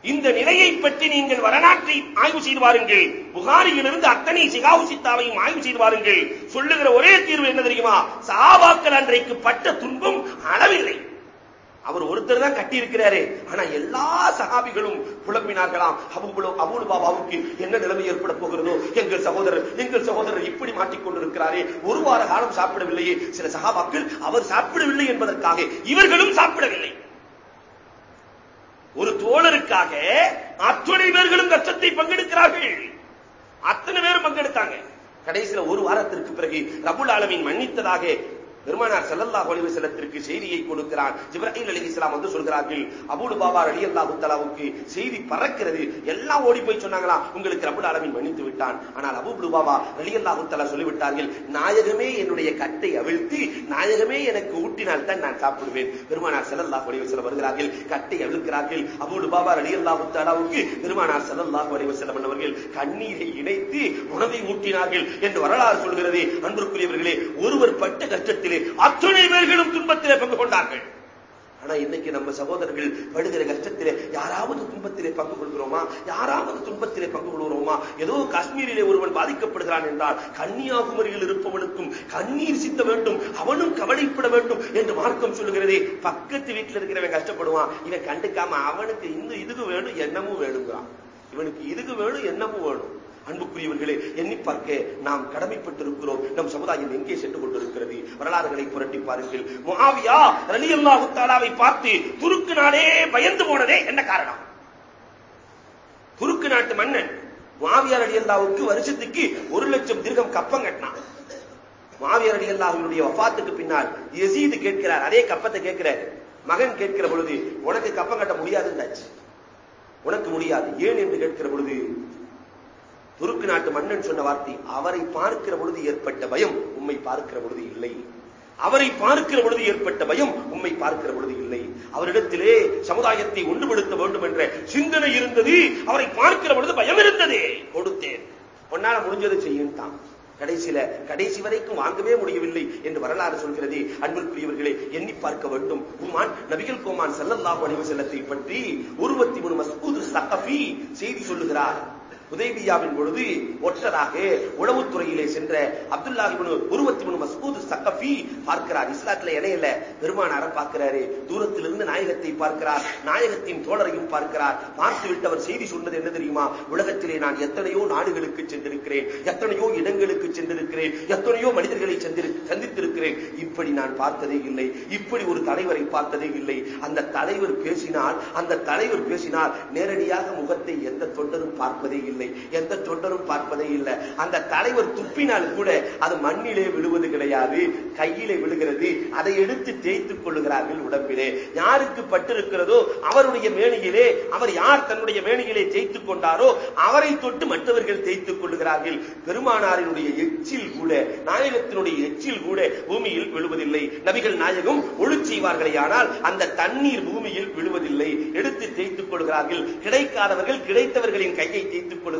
A: இந்த நிலையை பற்றி நீங்கள் வரலாற்றை ஆய்வு செய்து வாருங்கள். புகாரியிலிருந்து அத்தனை சிகாவு சித்தாவையும் ஆய்வு செய்து வாருங்கள். சொல்லுகிற ஒரே தீர்வு என்ன தெரியுமா? சாபாக்கள் அன்றைக்கு பட்ட துன்பம் அளவில்லை. அவர் ஒருத்தர் தான் கட்டி இருக்கிறாரு ஆனா எல்லா சகாபிகளும் புலம்பினார்களாம். அவங்களும் அபுல் பாபாவுக்கு என்ன நிலைமை ஏற்பட போகிறதோ? எங்கள் சகோதரர் எங்கள் சகோதரர் இப்படி மாட்டிக்கொண்டிருக்கிறாரே. ஒரு வார காலம் சாப்பிடவில்லையே. சில சகாபாக்கள் அவர் சாப்பிடவில்லை என்பதற்காக இவர்களும் சாப்பிடவில்லை. ஒரு தோழருக்காக அத்துணை பேர்களும் கஷ்டத்தை பங்கெடுக்கிறார்கள். அத்தனை பேரும் பங்கெடுத்தாங்க. கடைசியில் ஒரு வாரத்திற்கு பிறகு ரபுல் ஆலமின் மன்னித்ததாக பெருமானார் செல்லல்லா ஒளிவு செல்லத்திற்கு செய்தியை கொடுக்கிறான் ஜிப்ராஹிம் அலி இஸ்லாம் வந்து சொல்கிறார்கள் அபூடு பாபா அலி அல்லாஹு தலாவுக்கு செய்தி பறக்கிறது. எல்லாம் ஓடி போய் சொன்னாங்களா? உங்களுக்கு ரபுல் ஆலமின் மன்னித்து விட்டான். ஆனால் அபூபு பாபா அலி அல்லாஹு தலா சொல்லிவிட்டார்கள் நாயகமே என்னுடைய கட்டை அவிழ்த்து நாயகமே எனக்கு ஊட்டினால் தான் நான் சாப்பிடுவேன். பெருமானார் செல்லல்லா ஒளிவு செல்ல வருகிறார்கள் கட்டை அவிழ்க்கிறார்கள். அபூடு பாபா அலி அல்லாஹு தலாவுக்கு பெருமானார் செல்லல்லா ஒளிவு செல்லம் அவர்கள் கண்ணீரை இணைத்து உணவை ஊட்டினார்கள் என்று வரலாறு சொல்கிறது. அன்புக்குரியவர்களே ஒருவர் பட்ட கஷ்டத்தில் அத்துணை பேர்களும் துன்பத்திலே பங்கு கொண்டார்கள். ஆனா இன்னைக்கு நம்ம சகோதரர்கள் படுகிற கஷ்டத்திலே யாராவது துன்பத்திலே பங்கு கொள்கிறோமா? யாராவது துன்பத்திலே பங்கு கொள்கிறோமா? ஏதோ காஷ்மீரிலே ஒருவன் பாதிக்கப்படுகிறான் என்றால் கன்னியாகுமரியில் இருப்பவனுக்கும் கண்ணீர் சித்த வேண்டும் அவனும் கவலைப்பட வேண்டும் என்று மார்க்கம் சொல்லுகிறதே பக்கத்து வீட்டில் இருக்கிறவன் கஷ்டப்படுவான். இவன் கண்டுக்காம அவனுக்கு இந்த இதுக்கு வேணும் என்னமும் வேணுங்கிறான். இவனுக்கு இதுக்கு வேணும் என்னமும் வேணும். அன்புக்குரியவர்களே எண்ணி பார்க்க நாம் கடமைப்பட்டிருக்கிறோம். நம் சமுதாயம் எங்கே சென்று கொண்டிருக்கிறது? வரலாறுகளை புரட்டி பாருங்கள். முகாவியா ரலி அல்லா தாலாவை பார்த்து துருக்கு நாடே பயந்து போனதே என்ன காரணம்? துருக்கு நாட்டு மன்னன் மாவியார் அடி அல்லாவுக்கு வருஷத்துக்கு ஒரு லட்சம் திருகம் கப்பம் கட்டினான். மாவியார் அடியல்லாவினுடைய வஃபாத்துக்கு பின்னால் எசீது கேட்கிறார். அதே கப்பத்தை கேட்கிறார் மகன் கேட்கிற பொழுது உனக்கு கப்பம் கட்ட முடியாதுன்னு உனக்கு முடியாது. ஏன்? என்று கேட்கிற பொழுது துருக்கு நாட்டு மன்னன் சொன்ன வார்த்தை அவரை பார்க்கிற பொழுது ஏற்பட்ட பயம் உண்மை பார்க்கிற பொழுது இல்லை. அவரை பார்க்கிற பொழுது ஏற்பட்ட பயம் உண்மை பார்க்கிற பொழுது இல்லை. அவரிடத்திலே சமுதாயத்தை ஒன்றுபடுத்த வேண்டும் என்ற சிந்தனை இருந்தது. அவரை பார்க்கிற பொழுது பயம் இருந்தது. கொடுத்தேன். உன்னால முடிஞ்சதை செய்யும் தான். கடைசியில கடைசி வரைக்கும் வாங்கவே முடியவில்லை என்று வரலாறு சொல்கிறது. அன்பிற்குரியவர்களே எண்ணி பார்க்க வேண்டும். உமான் நபிகள் கோமான் செல்லல்லாஹு அணிவு செல்லத்தை பற்றி உருவத்தி மூணு மசூது சகபி செய்தி சொல்லுகிறார். உதய்பியாவின் பொழுது ஒற்றராக உளவுத்துறையிலே சென்ற அப்துல்லா உருவத்தி மூணு மசூது சக்கபி பார்க்கிறார். இஸ்லாத்துல இணையில பெருமானார பார்க்கிறாரு. தூரத்திலிருந்து நாயகத்தை பார்க்கிறார். நாயகத்தின் தோழரையும் பார்க்கிறார். பார்த்து விட்டவர் செய்தி சொன்னது என்ன தெரியுமா? உலகத்திலே நான் எத்தனையோ நாடுகளுக்கு சென்றிருக்கிறேன். எத்தனையோ இடங்களுக்கு சென்றிருக்கிறேன். எத்தனையோ மனிதர்களை சந்தித்திருக்கிறேன். இப்படி நான் பார்த்ததே இல்லை. இப்படி ஒரு தலைவரை பார்த்ததே இல்லை. அந்த தலைவர் பேசினால் அந்த தலைவர் பேசினால் நேரடியாக முகத்தை எந்த தொண்டரும் பார்ப்பதே இல்லை. இல்லை எந்த தொண்டரும் பார்ப்பதே இல்லை. அந்த தலைவர் துப்பினால் கூட அது மண்ணிலே விழுவது கிடையாது கையிலே விழுகிறது. அதை எடுத்து தேய்த்துக் கொள்ளுகிறார்கள் உடம்பிலே. யாருக்கு பட்டிருக்கிறதோ அவருடைய மேனியிலே அவர் யார் தன்னுடைய மேனியிலே தேய்த்துக் கொண்டாரோ அவரை தொட்டு மற்றவர்கள் தேய்த்துக் கொள்ளுகிறார்கள். பெருமானாரினுடைய எச்சில் கூட நாயகத்தினுடைய எச்சில் கூட பூமியில் விழுவதில்லை. நபிகள் நாயகம் ஒழு செய்வார்களே ஆனால் அந்த தண்ணீர் பூமியில் விழுவதில்லை. எடுத்து தேய்த்துக் கொள்கிறார்கள். கிடைக்காதவர்கள் கிடைத்தவர்களின் கையை தேய்த்துக் கொள்கிறார்கள்.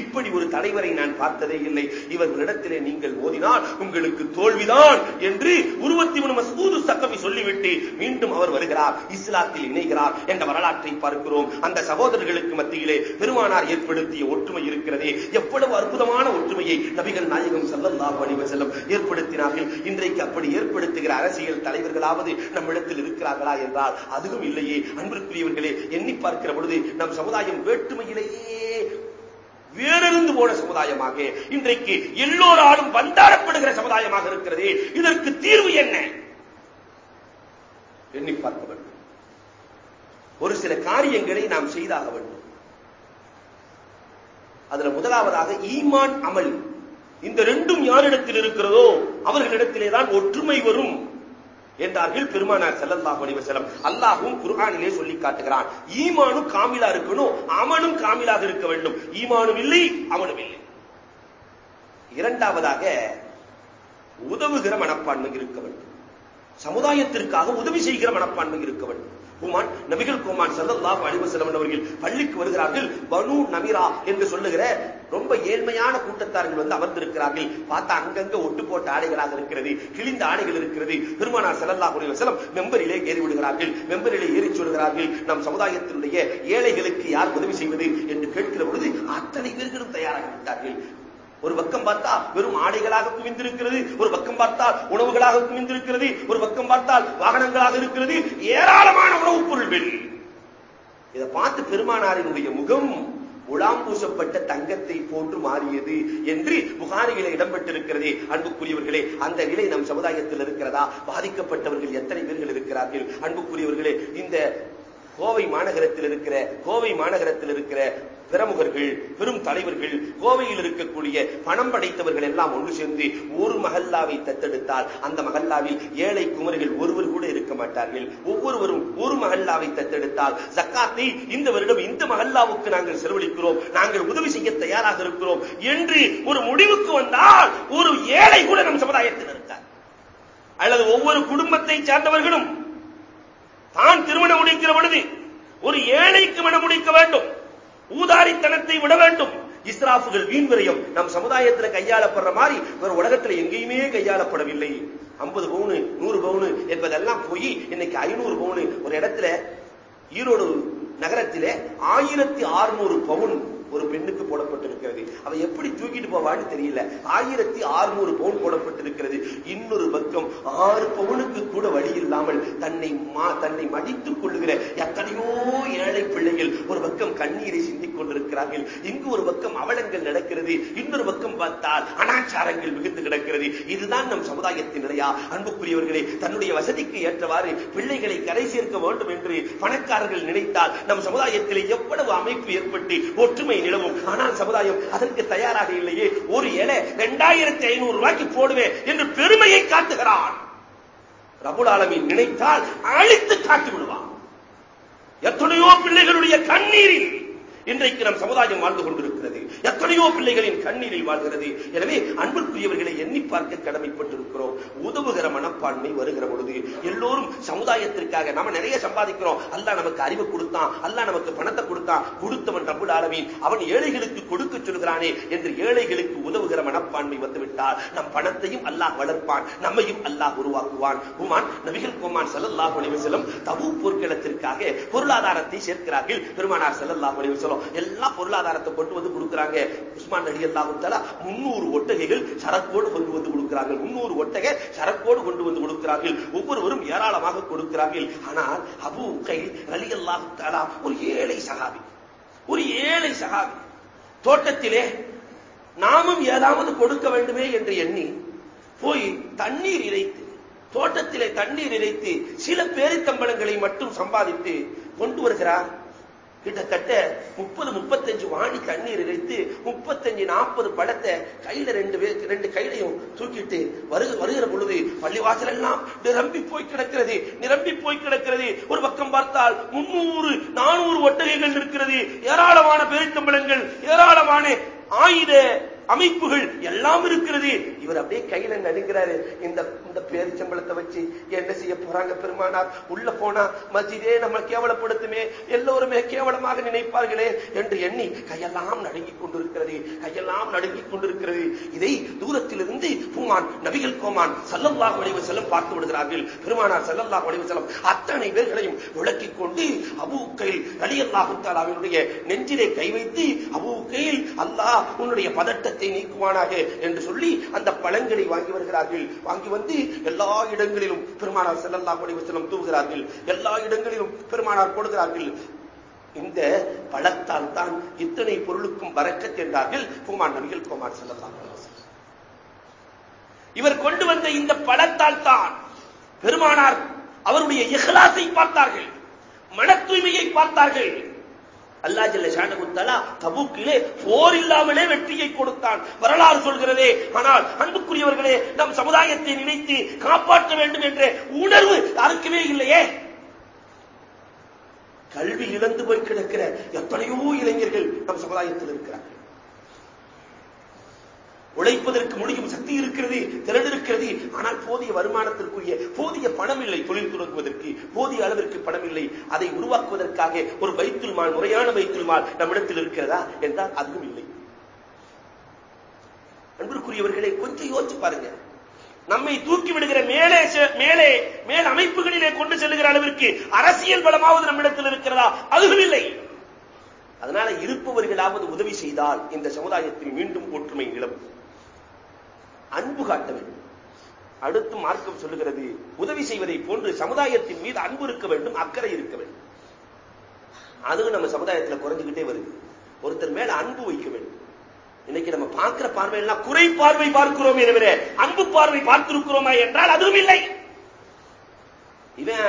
A: இப்படி ஒரு தலைவரை நான் பார்த்ததே இல்லை. இவர்களிடத்திலே நீங்கள் ஓதினால் உங்களுக்கு தோல்விதான் என்று உருவத்தி மூணு மசூது சக்கவி சொல்லிவிட்டு மீண்டும் அவர் வருகிறார். இஸ்லாத்தில் இணைகிறார் என்ற வரலாற்றை பார்க்கிறோம். அந்த சகோதரர்களுக்கு மத்தியிலே பெருமானார் ஏற்படுத்திய ஒற்றுமை இருக்கிறதே. எவ்வளவு அற்புதமான ஒற்றுமையை நபிகள் நாயகம் ஸல்லல்லாஹு அலைஹி செல்லும் ஏற்படுத்தினார்கள். இன்றைக்கு அப்படி ஏற்படுத்துகிற அரசியல் தலைவர்களாவது நம்மிடத்தில் இருக்கிறார்களா என்றால் அதுவும் இல்லையே. அன்பிற்குரியவர்களே எண்ணி பார்க்கிற பொழுது நம் சமுதாயம் வேற்றுமையிலேயே வேறிருந்து போன சமுதாயமாக இன்றைக்கு எல்லோராலும் வந்தாடப்படுகிற சமுதாயமாக இருக்கிறது. இதற்கு தீர்வு என்ன? எண்ணி பார்க்க வேண்டும். ஒரு சில காரியங்களை நாம் செய்தாக வேண்டும். அதுல முதலாவதாக ஈமான் அமல். இந்த ரெண்டும் யாரிடத்தில் இருக்கிறதோ அவர்களிடத்திலே தான் ஒற்றுமை வரும். என்றார்கள் பெருமானார் செல்லல்லாஹு அலைஹி வஸல்லம். அல்லாஹ்வும் குர்ஆனிலே சொல்லி காட்டுகிறான். ஈமானும் காமிலா இருக்கணும். அவனும் காமிலாக இருக்க வேண்டும். ஈமானும் இல்லை அவனும் இல்லை. இரண்டாவதாக உதவுகிற மனப்பான்மை இருக்க வேண்டும். சமுதாயத்திற்காக உதவி செய்கிற மனப்பான்மை இருக்க வேண்டும். குமான் நபிகள் குமான் ஸல்லல்லாஹு அலைஹி வஸல்லம் அவர்கள் பள்ளிக்கு வருகிறார்கள். பனு நமிரா என்று சொல்லுகிற ரொம்ப ஏழ்மையான கூட்டத்தார்கள் வந்து அமர்ந்திருக்கிறார்கள். பார்த்தா அங்கங்க ஒட்டு போட்ட ஆடைகளாக இருக்கிறது கிழிந்த ஆடைகள் இருக்கிறது. பெருமானார் செல்லல்லா அலைஹி வஸல்லம் மெம்பரிலே ஏறி விடுகிறார்கள். மெம்பரிலே ஏறி சொல்கிறார்கள் நம் சமுதாயத்தினுடைய ஏழைகளுக்கு யார் உதவி செய்வது? என்று கேட்கிற பொழுது அத்தனை பேர்களும் தயாராக விட்டார்கள் ஒரு பக்கம் பார்த்தா வெறும் ஆடைகளாக குவிந்திருக்கிறது ஒரு பக்கம் பார்த்தால் உணவுகளாக குவிந்திருக்கிறது ஒரு பக்கம் பார்த்தால் வாகனங்களாக இருக்கிறது ஏராளமான உணவுப் பொருள்கள். இதை பார்த்து பெருமானாரினுடைய முகம் உலாம் பூசப்பட்ட தங்கத்தை போன்று மாறியது என்று புகாரிகளை இடம்பெற்றிருக்கிறதே. அன்புக்குரியவர்களே அந்த நிலை நம் சமுதாயத்தில் இருக்கிறதா? பாதிக்கப்பட்டவர்கள் எத்தனை பேர்கள் இருக்கிறார்கள்? அன்புக்குரியவர்களே இந்த கோவை மாநகரத்தில் இருக்கிற கோவை மாநகரத்தில் இருக்கிற பிரமுகர்கள் பெரும் தலைவர்கள் கோவையில் இருக்கக்கூடிய பணம் படைத்தவர்கள் எல்லாம் ஒன்று சேர்ந்து ஒரு மகல்லாவை தத்தெடுத்தால் அந்த மகல்லாவில் ஏழை குமரிகள் ஒருவர் கூட இருக்க மாட்டார்கள். ஒவ்வொருவரும் ஒரு மகல்லாவை தத்தெடுத்தால் சக்காத்தை இந்த வருடம் இந்த மகல்லாவுக்கு நாங்கள் செலவழிக்கிறோம் நாங்கள் உதவி செய்ய தயாராக இருக்கிறோம் என்று ஒரு முடிவுக்கு வந்தால் ஒரு ஏழை கூட நம் சமுதாயத்தில் இருக்கார் அல்லது ஒவ்வொரு குடும்பத்தை சார்ந்தவர்களும் தான் திருமணம் முடிக்கிற பொழுது ஒரு ஏழைக்கு மனம் முடிக்க வேண்டும். ஊதாரித்தனத்தை விட வேண்டும். இஸ்ராஃபுகள் வீண்விரயம் நம் சமுதாயத்தில் கையாளப்படுற மாதிரி வேற உலகத்துல எங்கேயுமே கையாளப்படவில்லை. ஐம்பது பவுனு நூறு பவுனு என்பதெல்லாம் போய் இன்னைக்கு ஐநூறு பவுனு ஒரு இடத்துல ஈரோடு நகரத்திலே ஆயிரத்தி அறுநூறு பவுன் ஒரு பெண்ணுக்கு போடப்பட்டிருக்கிறது. அவ எப்படி தூக்கிட்டு போவான்னு தெரியல. ஆயிரத்தி அறுநூறு பவுன் போடப்பட்டிருக்கிறது. இன்னொரு பக்கம் ஆறு பவுனுக்கு கூட வழி இல்லாமல் தன்னை தன்னை மடித்துக் கொள்ளுகிற எத்தனையோ ஏழை பிள்ளைகள் ஒரு பக்கம் கண்ணீரை சிந்திக் கொண்டிருக்கிறார்கள். இங்கு ஒரு பக்கம் அவலங்கள் நடக்கிறது. இன்னொரு பக்கம் பார்த்தால் அனாச்சாரங்கள் மிகுந்து கிடக்கிறது. இதுதான் நம் சமுதாயத்தின் நிலையா? அன்புக்குரியவர்களே தன்னுடைய வசதிக்கு ஏற்றவாறு பிள்ளைகளை கரை சேர்க்க வேண்டும் என்று பணக்காரர்கள் நினைத்தால் நம் சமுதாயத்தில் எவ்வளவு அமைப்பு ஏற்பட்டு ஒற்றுமை நிலவும். ஆனால் சமுதாயம் அதற்கு தயாராக இல்லையே. ஒரு இலை இரண்டாயிரத்தி ஐநூறு ரூபாய்க்கு போடுவேன் என்று பெருமையை காட்டுகிறான். ரபுல் நினைத்தால் அழித்து காட்டி விடுவான் எத்தனையோ பிள்ளைகளுடைய கண்ணீரில் இன்றைக்கு நம் சமுதாயம் வாழ்ந்து கொண்டிருக்கிறது. எத்தனையோ பிள்ளைகளின் கண்ணீரில் வாழ்கிறது. எனவே அன்பிற்குரியவர்களை எண்ணி பார்க்க கடமைப்பட்டிருக்கிறோம். உதவுகிற மனப்பான்மை வருகிற பொழுது எல்லோரும் சமுதாயத்திற்காக நம்ம நிறைய சம்பாதிக்கிறோம். அல்ல நமக்கு அறிவு கொடுத்தான். அல்ல நமக்கு பணத்தை கொடுத்தான். கொடுத்தவன் ரபுல் ஆலமீன். அவன் ஏழைகளுக்கு கொடுக்க சொல்கிறானே என்று ஏழைகளுக்கு உதவுகிற மனப்பான்மை வந்துவிட்டால் நம் பணத்தையும் அல்லாஹ் வளர்ப்பான். நம்மையும் அல்லாஹ் உருவாக்குவான். உமான் நபிகள் கோமான் செல்லல்லாஹ் அலைஹி தபு போர்க்களத்திற்காக பொருளாதாரத்தை சேர்க்கிறார்கள். பெருமானார் செல்லல்லாஹ் அலைஹி வஸல்லம் எல்லா பொருளாதாரத்தை கொண்டு வந்து கொடுக்குறாங்க. உஸ்மான் ரலியல்லாஹு தஆலா 300 ஒட்டகைகள் சரக்கோடு கொண்டு வந்து கொடுக்கிறார்கள் 300 ஒட்டகை சரக்கோடு கொண்டு வந்து கொடுக்கிறார்கள் ஒவ்வொருவரும் ஏராளமாக கொடுக்கிறார்கள் ஆனால் அபு கைல் ரலியல்லாஹு தஆலா ஒரு ஏழை சகாபி. ஒரு ஏழை சகாபி. தோட்டத்திலே நாமும் ஏதாவது கொடுக்க வேண்டுமே என்று எண்ணி போய் தண்ணீர் இறைத்து தோட்டத்திலே தண்ணீர் இறைத்து சில பேரித்தம்பளங்களை மட்டும் சம்பாதித்து கொண்டு வருகிறார். கிட்டத்தட்ட முப்பது முப்பத்தஞ்சு வாணி தண்ணீர் இறைத்து முப்பத்தஞ்சு நாற்பது பழத்தை கையில ரெண்டு ரெண்டு கையிலையும் தூக்கிட்டு வருக வருகிற பொழுது பள்ளிவாசல் எல்லாம் நிரம்பி போய் கிடக்கிறது நிரம்பி போய் கிடக்கிறது. ஒரு பக்கம் பார்த்தால் முன்னூறு நானூறு ஒட்டகைகள் இருக்கிறது. ஏராளமான பேரித்தம்பளங்கள் ஏராளமான ஆயுத அமைப்புகள் எல்லாம் இருக்கிறது. இவர் அப்படியே கையில நடுங்கிறாரு. இந்த இந்த பேரிச்சம்பளத்தை வச்சு என்ன செய்ய போறாங்க பெருமானார்? உள்ள போனா மசிதே நம்ம கேவலப்படுத்துமே. எல்லோருமே கேவலமாக நினைப்பார்களே என்று எண்ணி கையெல்லாம் நடுங்கிக் கொண்டிருக்கிறது. கையெல்லாம் நடுங்கிக் கொண்டிருக்கிறது. இதை தூரத்திலிருந்து பூமான் நபிகள் கோமான் சல்லல்லாஹ் வடிவ செல்லம் பார்த்து விடுகிறார்கள். பெருமானார் சல்லல்லாஹ் வடிவ செல்லம் அத்தனை பேர்களையும் விளக்கிக் கொண்டு அபூக்கையில் ரலியல்லாஹு தாலாவினுடைய நெஞ்சிலே கை வைத்து அபூக்கையில் அல்லாஹ் உன்னுடைய பதட்டத்தை நீக்குவானாக என்று சொல்லி அந்த பழங்களை வாங்கி வருகிறார்கள். வாங்கி வந்து எல்லா இடங்களிலும் பெருமானார் செல்லல்லா வடிவ செல்லம் தூவுகிறார்கள். எல்லா இடங்களிலும் பெருமானார் போடுகிறார்கள். இந்த பழத்தால் தான் இத்தனை பொருளுக்கும் வரக்கத் என்றார்கள் குமார் நபிகள் குமார் செல்லல்லா இவர் கொண்டு வந்த இந்த பழத்தால் தான் பெருமானார் அவருடைய இஹ்லாஸை பார்த்தார்கள் மன தூய்மையை பார்த்தார்கள். அல்லா ஜல்ல ஷானகுத்தலா தபுக்கிலே போர் இல்லாமலே வெற்றியை கொடுத்தான். வரலாறு சொல்கிறதே ஆனால் அன்புக்குரியவர்களே நம் சமுதாயத்தை நினைத்து காப்பாற்ற வேண்டும் என்ற உணர்வு யாருக்குமே இல்லையே. கல்வி இழந்து போய் கிடக்கிற எத்தனையோ இளைஞர்கள் நம் சமுதாயத்தில் இருக்கிறார்கள். உழைப்பதற்கு முடியும் சக்தி இருக்கிறது திறன் இருக்கிறது. ஆனால் போதிய வருமானத்திற்குரிய போதிய பணம் இல்லை தொழில் தொடங்குவதற்கு போதிய அளவிற்கு பணம் இல்லை. அதை உருவாக்குவதற்காக ஒரு வைத்துல்மால் முறையான பைத்துல் நம்மிடத்தில் இருக்கிறதா என்றால் அதுவும் இல்லை. அன்பிற்குரியவர்களை கொஞ்சம் யோசிச்சு பாருங்க. நம்மை தூக்கி விடுகிற மேலே மேலே மேல் அமைப்புகளிலே கொண்டு செல்லுகிற அளவிற்கு அரசியல் பலமாவது நம்மிடத்தில் இருக்கிறதா? அதுவும் இல்லை. அதனால இருப்பவர்களாவது உதவி செய்தால் இந்த சமுதாயத்தில் மீண்டும் ஒற்றுமை நிலவும். அன்பு காட்ட வேண்டும். அடுத்து மார்க்கம் சொல்லுகிறது உதவி செய்வதை போன்று சமுதாயத்தின் மீது அன்பு இருக்க வேண்டும் அக்கறை இருக்க வேண்டும். அதுவும் நம்ம சமுதாயத்தில் குறைஞ்சுக்கிட்டே வருது. ஒருத்தர் மேல அன்பு வைக்க வேண்டும். இன்னைக்கு நம்ம பார்க்கிற பார்வை எல்லாம் குறை பார்வை பார்க்கிறோம் எனவே அன்பு பார்வை பார்த்திருக்கிறோமா என்றால் அதுவும் இல்லை. இவன்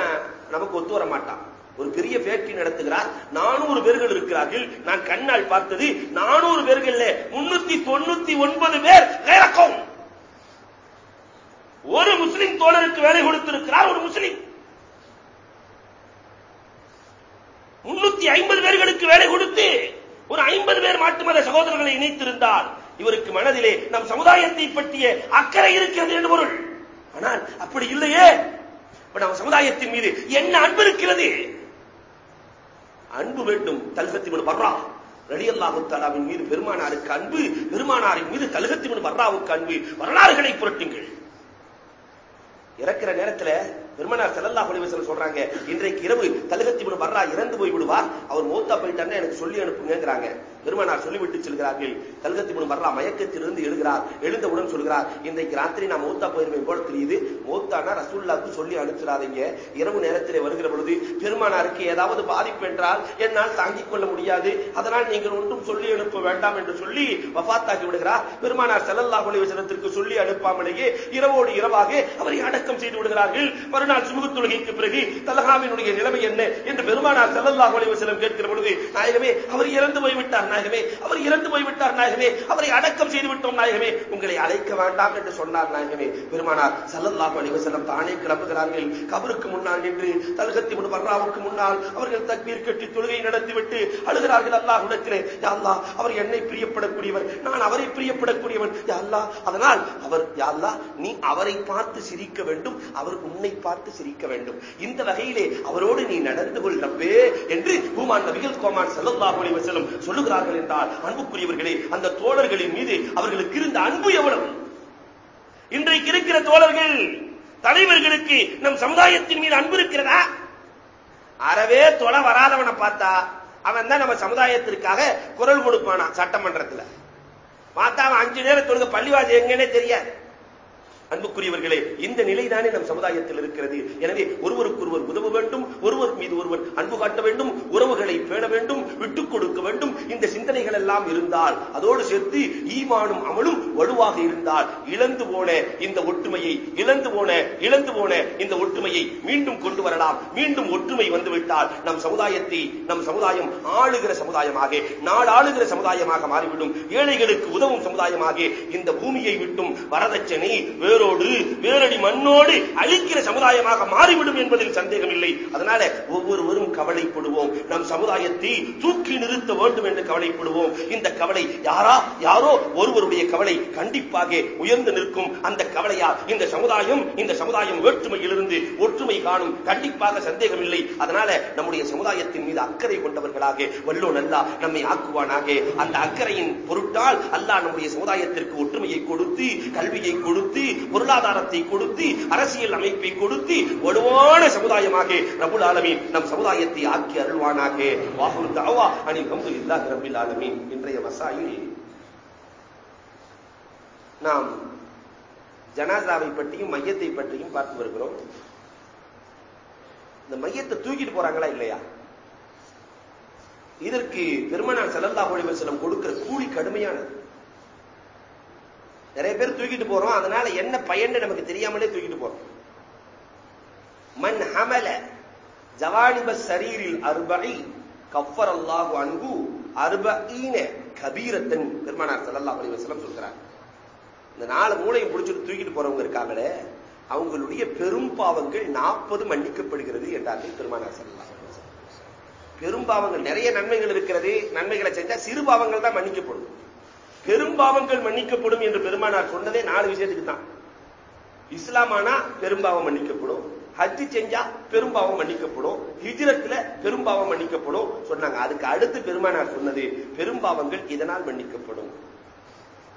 A: நமக்கு ஒத்து வர மாட்டான். ஒரு பெரிய பேட்டி நடத்துகிறார் நானூறு பேர்கள் இருக்கிறார்கள். நான் கண்ணால் பார்த்தது நானூறு பேர்கள் முன்னூத்தி தொண்ணூத்தி ஒன்பது பேர் வேறக்கம் ஒரு முஸ்லிம் தோழருக்கு வேலை கொடுத்திருக்கிறார் ஒரு முஸ்லிம். முன்னூத்தி ஐம்பது பேர்களுக்கு வேலை கொடுத்து ஒரு ஐம்பது பேர் மாட்டு மத சகோதரர்களை இணைத்திருந்தால் இவருக்கு மனதிலே நம் சமுதாயத்தை பற்றிய அக்கறை இருக்கிறது என்று பொருள். ஆனால் அப்படி இல்லையே. நம் சமுதாயத்தின் மீது என்ன அன்பு இருக்கிறது? அன்பு வேண்டும் தல்கத்தின் வர்றா ரலியல்லாஹு தாலாவின் மீது பெருமானாருக்கு அன்பு பெருமானாரின் மீது தல்கத்தின் வர்றாவுக்கு அன்பு. வரலாறுகளை புரட்டுங்கள். இறக்கிற நேரத்தில் பெருமனார் செல்லல்லா ஒளிவசல் சொல்றாங்க இன்றைக்கு இரவு தலகத்தி வர்றா இறந்து போய் விடுவார். அவர் மூத்தா போயிட்டாருன்னு எனக்கு சொல்லி அனுப்புங்கிறாங்க பெருமனார் சொல்லிவிட்டு செல்கிறார்கள். கல்கத்தி முன் வரலாம் மயக்கத்திலிருந்து எழுகிறார். எழுந்தவுடன் சொல்கிறார் இன்றைக்கு ராத்திரி நான் மூத்தா போயிருவேன் போல தெரியுது. மூத்தானா ரசூல்லாவுக்கு சொல்லி அனுப்பிச்சிடாதீங்க இரவு நேரத்திலே வருகிற பொழுது பெருமானாருக்கு ஏதாவது பாதிப்பு என்றால் என்னால் தாங்கிக் கொள்ள முடியாது. அதனால் நீங்கள் ஒன்றும் சொல்லி அனுப்ப வேண்டாம் என்று சொல்லி வபாத்தாக்கி விடுகிறார். பெருமானார் செல்லல்லா ஒளிவசனத்திற்கு சொல்லி அனுப்பாமலேயே இரவோடு இரவாக அவரை அடக்கம் செய்து விடுகிறார்கள். மறுநாள் நாள் சுமூக தொழுகைக்கு பிறகு தலகாவினுடைய நிலைமை என்ன என்று பெருமானார் செல்லல்லா ஒளிவசனம் கேட்கிற பொழுது நாயகமே அவர் இறந்து போய்விட்டார் நாயகமே அவர் இறந்து போய்விட்டார் நாயகமே அவரை அடக்கம் செய்து விட்டோம் நாயகமே உங்களை அழைக்க வேண்டாம் என்று சொன்னார் நாயகமே. பெருமானார் சல்லல்லாஹு அலைஹி வஸல்லம் தானே கிளம்புகிறார்கள். கபருக்கு முன்னால் நின்று தலகத்தி முன் வர்றாவுக்கு முன்னால் அவர்கள் தக்பீர் கட்டி தொழுகை நடத்திவிட்டு அழுகிறார்கள் அல்லாஹ்விடத்திலே யா யாழ்லா அவர் என்னை பிரியப்படக்கூடியவர் நான் அவரை பிரியப்படக்கூடியவன். யாழ்லா அதனால் அவர் யாழ்லா நீ அவரை பார்த்து சிரிக்க வேண்டும் அவர் உன்னை பார்த்து சிரிக்க வேண்டும். இந்த வகையிலே அவரோடு நீ நடந்து கொள் ரப்பே என்று பூமான் நபிகள் கோமான் ஸல்லல்லாஹு அலைஹி வஸல்லம் சொல்லுகிறார்கள் என்றால் அன்புக்குரியவர்களே அந்த தோழர்களின் மீது அவர்களுக்கு இருந்த அன்பு எவ்வளவு? இன்றைக்கு இருக்கிற தோழர்கள் தலைவர்களுக்கு நம் சமுதாயத்தின் மீது அன்பு இருக்கிறதா? அறவே தொலை வராதவனை பார்த்தா அவன் தான் நம்ம சமுதாயத்திற்காக குரல் கொடுப்பானா சட்டமன்றத்தில்? பார்த்தா அவன் அஞ்சு நேரம் தொழுக பள்ளிவாசல் எங்கன்னே தெரியாது. அன்புக்குரியவர்களே இந்த நிலைதானே நம் சமுதாயத்தில் இருக்கிறது. எனவே ஒருவருக்கொருவர் உதவ வேண்டும் ஒருவர் மீது ஒருவர் அன்பு காட்ட வேண்டும் உறவுகளை பேண வேண்டும் விட்டுக் கொடுக்க வேண்டும். இந்த சிந்தனைகள் எல்லாம் இருந்தால் அதோடு சேர்த்து ஈமானும் அமலும் வலுவாக இருந்தால் இழந்து போன இந்த ஒற்றுமையை இழந்து போன இழந்து போன இந்த ஒற்றுமையை மீண்டும் கொண்டு வரலாம். மீண்டும் ஒற்றுமை வந்துவிட்டால் நம் சமுதாயத்தை நம் சமுதாயம் ஆளுகிற சமுதாயமாக நாடாளுகிற சமுதாயமாக மாறிவிடும். ஏழைகளுக்கு உதவும் சமுதாயமாக இந்த பூமியை விட்டும் வரதட்சணை வேறு வேரோடு வேரடி மண்ணோடு அழிக்கிற சமுதாயமாக மாறிவிடும் என்பதில் சந்தேகம் இல்லை அதனால ஒவ்வொருவரும் கவலைப்படுவோம். நம் சமுதாயத்தை தூக்கி நிறுத்த வேண்டும் என்று கவலைப்படுவோம். இந்த கவலை யாரா யாரோ ஒருவருடைய கவலை கண்டிப்பாக உயர்ந்து நிற்கும். அந்த கவலையால் இந்த சமுதாயம் இந்த சமுதாயம் வேற்றுமையிலிருந்து ஒற்றுமை காணும் கண்டிப்பாக சந்தேகம் இல்லை அதனால நம்முடைய சமுதாயத்தின் மீது அக்கறை கொண்டவர்களாக வல்லோ நல்லா நம்மை ஆக்குவானாக. அந்த அக்கறையின் பொருட்டால் அல்லாஹ் நம்முடைய சமுதாயத்திற்கு ஒற்றுமையை கொடுத்து கல்வியை கொடுத்து பொருளாதாரத்தை கொடுத்து அரசியல் அமைப்பை கொடுத்து வலுவான சமுதாயமாக ரபுல் ஆலமீன் நம் சமுதாயத்தை ஆக்கி அருள்வானாக. வாகுல் தாவா அணி கம்பு இல்லாஹ் ரபுல் ஆலமீன். இன்றைய மசாயில் நாம் ஜனாசாவை பற்றியும் மையத்தை பற்றியும் பார்த்து வருகிறோம். இந்த மையத்தை தூக்கிட்டு போறாங்களா இல்லையா? இதற்கு பெருமனார் செல்லல்லா ஒளிவர் செல்லம் கொடுக்கிற கூலி கடுமையானது. நிறைய பேர் தூக்கிட்டு போறோம். அதனால என்ன பயன் நமக்கு தெரியாமலே தூக்கிட்டு போறோம். மண் ஹமல ஜவானிப சரீரில் அர்பை கஃபர் அல்லாஹு அன்பு அருபீன கபீரத்தன். பெருமானார் செல்லல்லா ஒளிவர் செல்லம் சொல்கிறார் இந்த நாலு மூளையும் பிடிச்சிட்டு தூக்கிட்டு போறவங்க இருக்காங்களே அவங்களுடைய பெரும் பாவங்கள் நாற்பது மன்னிக்கப்படுகிறது என்றார்கள் பெருமானார் பெரும் பெரும்பாவங்கள் நிறைய நன்மைகள் இருக்கிறது. நன்மைகளை செஞ்சா சிறு பாவங்கள் தான் மன்னிக்கப்படும். பெரும்பாவங்கள் மன்னிக்கப்படும் என்று பெருமானார் சொன்னதே நாலு விஷயத்துக்கு தான். இஸ்லாமானா பெரும்பாவம் மன்னிக்கப்படும். ஹஜ்ஜி செஞ்சா பெரும்பாவம் மன்னிக்கப்படும். ஹிஜ்ரத்துல பெரும்பாவம் மன்னிக்கப்படும். சொன்னாங்க. அதுக்கு அடுத்து பெருமானார் சொன்னது பெரும்பாவங்கள் இதனால் மன்னிக்கப்படும்?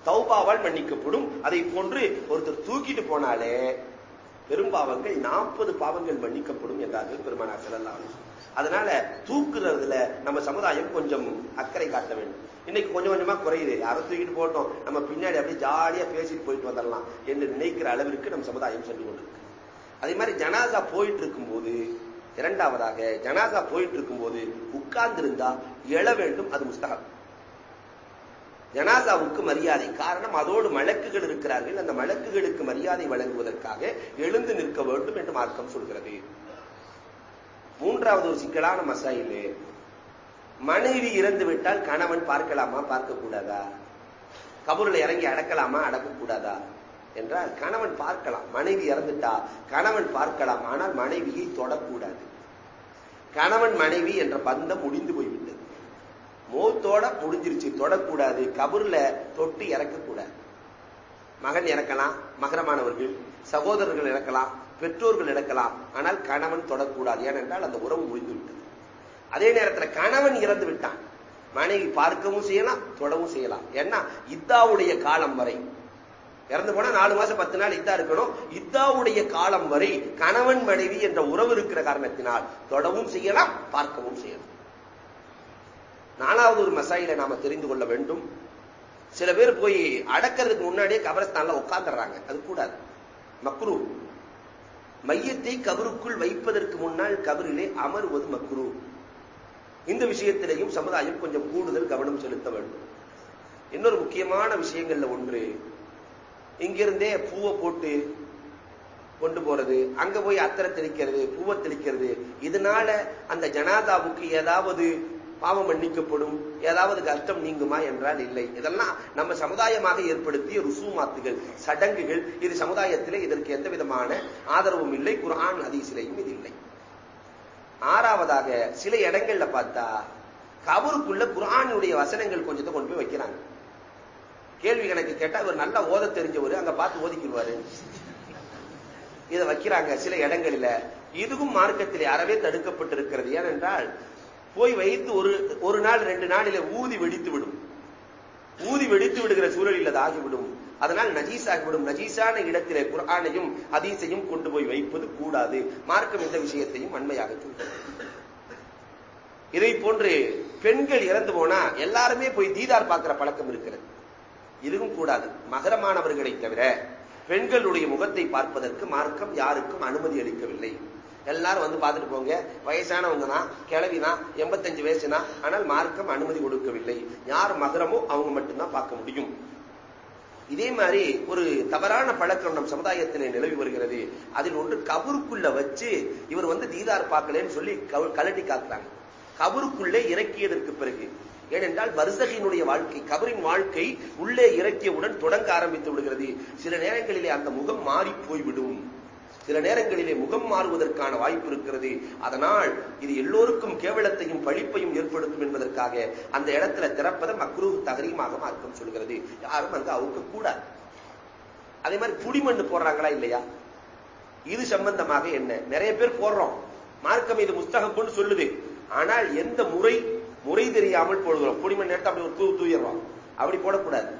A: தௌபாவால் மன்னிக்கப்படும். அதை போன்று ஒருத்தர் தூக்கிட்டு போனாலே பெரும்பாவங்கள் நாற்பது பாவங்கள் மன்னிக்கப்படும் என்றார்கள் பெருமானார் செல்லலாம் அதனால தூக்குறதுல நம்ம சமுதாயம் கொஞ்சம் அக்கறை காட்ட வேண்டும். இன்னைக்கு கொஞ்சம் கொஞ்சமா குறையுது. யாரும் தூக்கிட்டு போட்டோம் நம்ம பின்னாடி அப்படியே ஜாலியா பேசிட்டு போயிட்டு வந்துடலாம் என்று நினைக்கிற அளவிற்கு நம்ம சமுதாயம் சென்று கொண்டிருக்கு. அதே மாதிரி ஜனாசா போயிட்டு இருக்கும்போது இரண்டாவதாக ஜனாசா போயிட்டு இருக்கும்போது உட்கார்ந்திருந்தா எழ வேண்டும் அது முஸ்தகம் ஜனாசாவுக்கு மரியாதை. காரணம் அதோடு மலக்குகள் இருக்கிறார்கள். அந்த மலக்குகளுக்கு மரியாதை வழங்குவதற்காக எழுந்து நிற்க வேண்டும் என்று மார்க்கம் சொல்கிறது. மூன்றாவது ஒரு சிக்கலான மசாயில். மனைவி இறந்து விட்டால் கணவன் பார்க்கலாமா பார்க்கக்கூடாதா? கபூரில் இறங்கி அடக்கலாமா அடக்கக்கூடாதா? என்றால் கணவன் பார்க்கலாம். மனைவி இறந்துட்டா கணவன் பார்க்கலாம். ஆனால் மனைவியை தொடக்கூடாது. கணவன் மனைவி என்ற பந்தம் முடிந்து போய்விட்டது. மோத்தோட முடிஞ்சிருச்சு. தொடக்கூடாது. கபூர்ல தொட்டு இறக்கக்கூடாது. மகன் இறக்கலாம். மகரமானவர்கள் சகோதரர்கள் இறக்கலாம். பெற்றோர்கள் இறக்கலாம் ஆனால் கணவன் தொடக்கூடாது. ஏனென்றால் அந்த உறவு முடிந்து விட்டது அதே நேரத்தில் கணவன் இறந்து விட்டான். மனைவி பார்க்கவும் செய்யலாம் தொடவும் செய்யலாம். ஏன்னா இத்தாவுடைய காலம் வரை. இறந்து போனா நாலு மாசம் பத்து நாள் இதா இருக்கணும். இத்தாவுடைய காலம் வரை கணவன் மனைவி என்ற உறவு இருக்கிற காரணத்தினால் தொடவும் செய்யலாம் பார்க்கவும் செய்யலாம். நாலாவது ஒரு மசாயில நாம தெரிந்து கொள்ள வேண்டும். சில பேர் போய் அடக்கிறதுக்கு முன்னாடியே கபரஸ்தான்ல உட்கார்ந்துடுறாங்க. அது கூடாது. மக்ரூ மையத்தை கபருக்குள் வைப்பதற்கு முன்னால் கபரிலே அமர்வது மக்ரூ. இந்த விஷயத்திலையும் சமுதாயம் கொஞ்சம் கூடுதல் கவனம் செலுத்த வேண்டும். இன்னொரு முக்கியமான விஷயங்கள்ல ஒன்று இங்கிருந்தே பூவை போட்டு கொண்டு போறது அங்க போய் அத்தரை தெளிக்கிறது பூவை தெளிக்கிறது. இதனால அந்த ஜனாதாவுக்கு ஏதாவது பாவம் மன்னிக்கப்படும். ஏதாவது கஷ்டம் நீங்குமா என்றால் இல்லை. இதெல்லாம் நம்ம சமுதாயமாக ஏற்படுத்திய ருசுமாத்துகள் சடங்குகள். இது சமுதாயத்திலே இதற்கு எந்த விதமான ஆதரவும் இல்லை. குரான் அதிசிலையும் இது இல்லை. ஆறாவதாக சில இடங்கள்ல பார்த்தா கபருக்குள்ள குரானுடைய வசனங்கள் கொஞ்சத்தை கொண்டு போய் வைக்கிறாங்க. கேள்வி கணக்கு கேட்டா இவர் நல்லா ஓத தெரிஞ்சவர் அங்க பார்த்து ஓதிக்கிடுவாரு. இதை வைக்கிறாங்க சில இடங்கள்ல. இதுவும் மார்க்கத்திலே அறவே தடுக்கப்பட்டிருக்கிறது. ஏனென்றால் போய் வைத்து ஒரு ஒரு நாள் ரெண்டு நாளில ஊதி வெடித்து விடும். ஊதி வெடித்து விடுகிற சூழலில் அது ஆகிவிடும் அதனால் நஜீஸ் ஆகிவிடும் நஜீஸான இடத்திலே குரானையும் அதீசையும் கொண்டு போய் வைப்பது கூடாது. மார்க்கம் இந்த விஷயத்தையும் அண்மையாக இதை போன்று பெண்கள் இறந்து போனா எல்லாருமே போய் தீதார் பார்க்கிற பழக்கம் இருக்கிறது. இதுவும் கூடாது. மகரமானவர்களை தவிர பெண்களுடைய முகத்தை பார்ப்பதற்கு மார்க்கம் யாருக்கும் அனுமதி அளிக்கவில்லை. எல்லாரும் வந்து பார்த்துட்டு போங்க. வயசானவங்க தான் கிளவினா எண்பத்தஞ்சு வயசுனா ஆனால் மார்க்கம் அனுமதி கொடுக்கவில்லை. யார் மகரமோ அவங்க மட்டும்தான் பார்க்க முடியும். இதே மாதிரி ஒரு தவறான பழக்கம் நம் சமுதாயத்திலே நிலவி வருகிறது. அதில் ஒன்று கபருக்குள்ள வச்சு இவர் வந்து தீதார் பார்க்கலன்னு சொல்லி கலட்டி காக்குறாங்க கபருக்குள்ளே இறக்கியதற்கு பிறகு. ஏனென்றால் வருசகையினுடைய வாழ்க்கை கபரின் வாழ்க்கை உள்ளே இறக்கியவுடன் தொடங்க ஆரம்பித்து விடுகிறது. சில நேரங்களிலே அந்த முகம் மாறி போய்விடும். சில நேரங்களிலே முகம் மாறுவதற்கான வாய்ப்பு இருக்கிறது. அதனால் இது எல்லோருக்கும் கேவலத்தையும் பழிப்பையும் ஏற்படுத்தும் என்பதற்காக அந்த இடத்துல திறப்பதை மக்ரூ தகரீமாக மார்க்கம் சொல்கிறது. யாரும் அங்கு அவுக்க கூடாது அதே மாதிரி புடிமண்ணு போடுறாங்களா இல்லையா? இது சம்பந்தமாக என்ன? நிறைய பேர் போடுறோம். மார்க்கம் இது முஸ்தகப்புன்னு சொல்லுது. ஆனால் எந்த முறை? முறை தெரியாமல் போடுகிறோம். புடிமண் எடுத்து அப்படி ஒரு தூ தூயிடுறோம் அப்படி போடக்கூடாது.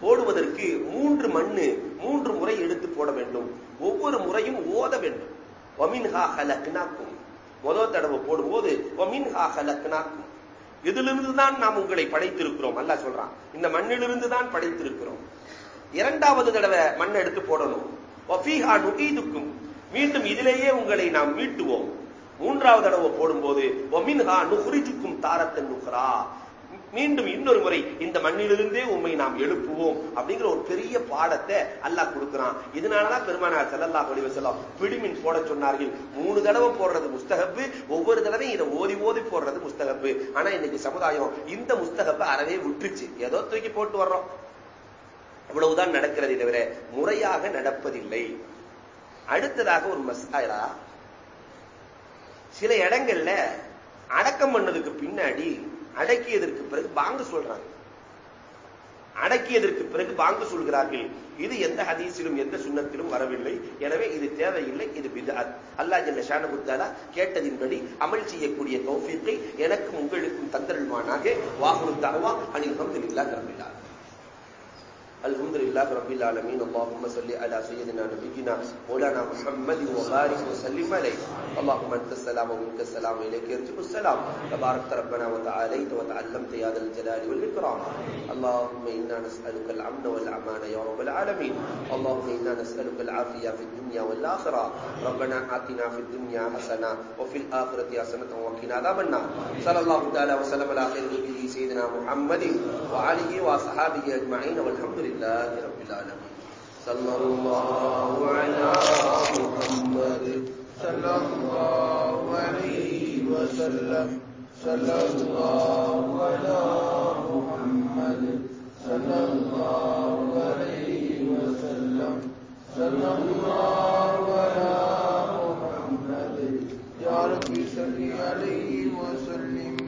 A: போடுவதற்கு மூன்று மண்ணு மூன்று முறை எடுத்து போட வேண்டும். ஒவ்வொரு முறையும் ஓத வேண்டும். ஒமின்ஹா ஹலக்னாக்கும். முதல் தடவை போடும்போது ஒமின்ஹா ஹலக்னாக்கும். இதிலிருந்து தான் நாம் உங்களை படைத்திருக்கிறோம் அல்ல சொல்றான். இந்த மண்ணிலிருந்து தான் படைத்திருக்கிறோம். இரண்டாவது தடவை மண் எடுத்து போடணும். ஒஃபீஹா நுகீதுக்கும். மீண்டும் இதிலேயே உங்களை நாம் மீட்டுவோம். மூன்றாவது தடவை போடும்போது ஒமின்ஹா நுகுரிஜுக்கும் தாரத்தன் நுஹ்ரா. மீண்டும் இன்னொரு முறை இந்த மண்ணிலிருந்தே உண்மை நாம் எழுப்புவோம் அப்படிங்கிற ஒரு பெரிய பாடத்தை அல்லாஹ் கொடுக்கிறான். இதனாலதான் பெருமானார் செல்லல்லா ஒளிவ செல்லம் பிடிமின் போட சொன்னார்கள். மூணு தடவை போடுறது முஸ்தகப்பு ஒவ்வொரு தடவையும் இதை ஓதி ஓதி போடுறது முஸ்தகப்பு ஆனா இன்னைக்கு சமுதாயம் இந்த முஸ்தகப்பை அறவே விட்டுருச்சு. ஏதோ தூக்கி போட்டு வர்றோம். இவ்வளவுதான் நடக்கிறது தவிர முறையாக நடப்பதில்லை. அடுத்ததாக ஒரு மசாலா சில இடங்கள்ல அடக்கம் பண்ணதுக்கு பின்னாடி அடக்கியதற்கு பிறகு பாங்கு சொல்றாங்க. அடக்கியதற்கு பிறகு பாங்கு சொல்கிறார்கள். இது எந்த ஹதீஸிலும் எந்த சுண்ணத்திலும் வரவில்லை. எனவே இது தேவையில்லை இது பிதாத் அல்லா ஜல்ல ஷானபுத்தாலா கேட்டதின்படி அமல் செய்யக்கூடிய தௌஃபீத்தை எனக்கும் உங்களுக்கும் தந்தருள்வானாக. வாகுரு தகவா அனில் ஹம்துலில்லா கரமில்லா الحمد لله رب العالمين اللهم صل على سيدنا نبينا مولانا محمد وبارك وسلم عليه اللهم انت السلام ومنك السلام اليك يرجع السلام. تبارك ربنا وتعاليت وتعلمت يا ذا الجلال والاكرام اللهم انا نسالك الامن والامان يا رب العالمين اللهم انا نسالك العافيه في الدنيا والاخره ربنا اتنا في الدنيا حسنه وفي الاخره حسنه وقنا عذاب النار. صلى الله تعالى وسلم على خير سيدنا محمد وعليه واصحابه اجمعين والحمد لله رب العالمين. صلى الله على محمد.
B: صلى الله عليه وسلم. صلى الله على محمد. صلى الله عليه وسلم. صلى الله على محمد. يا ربي صل عليه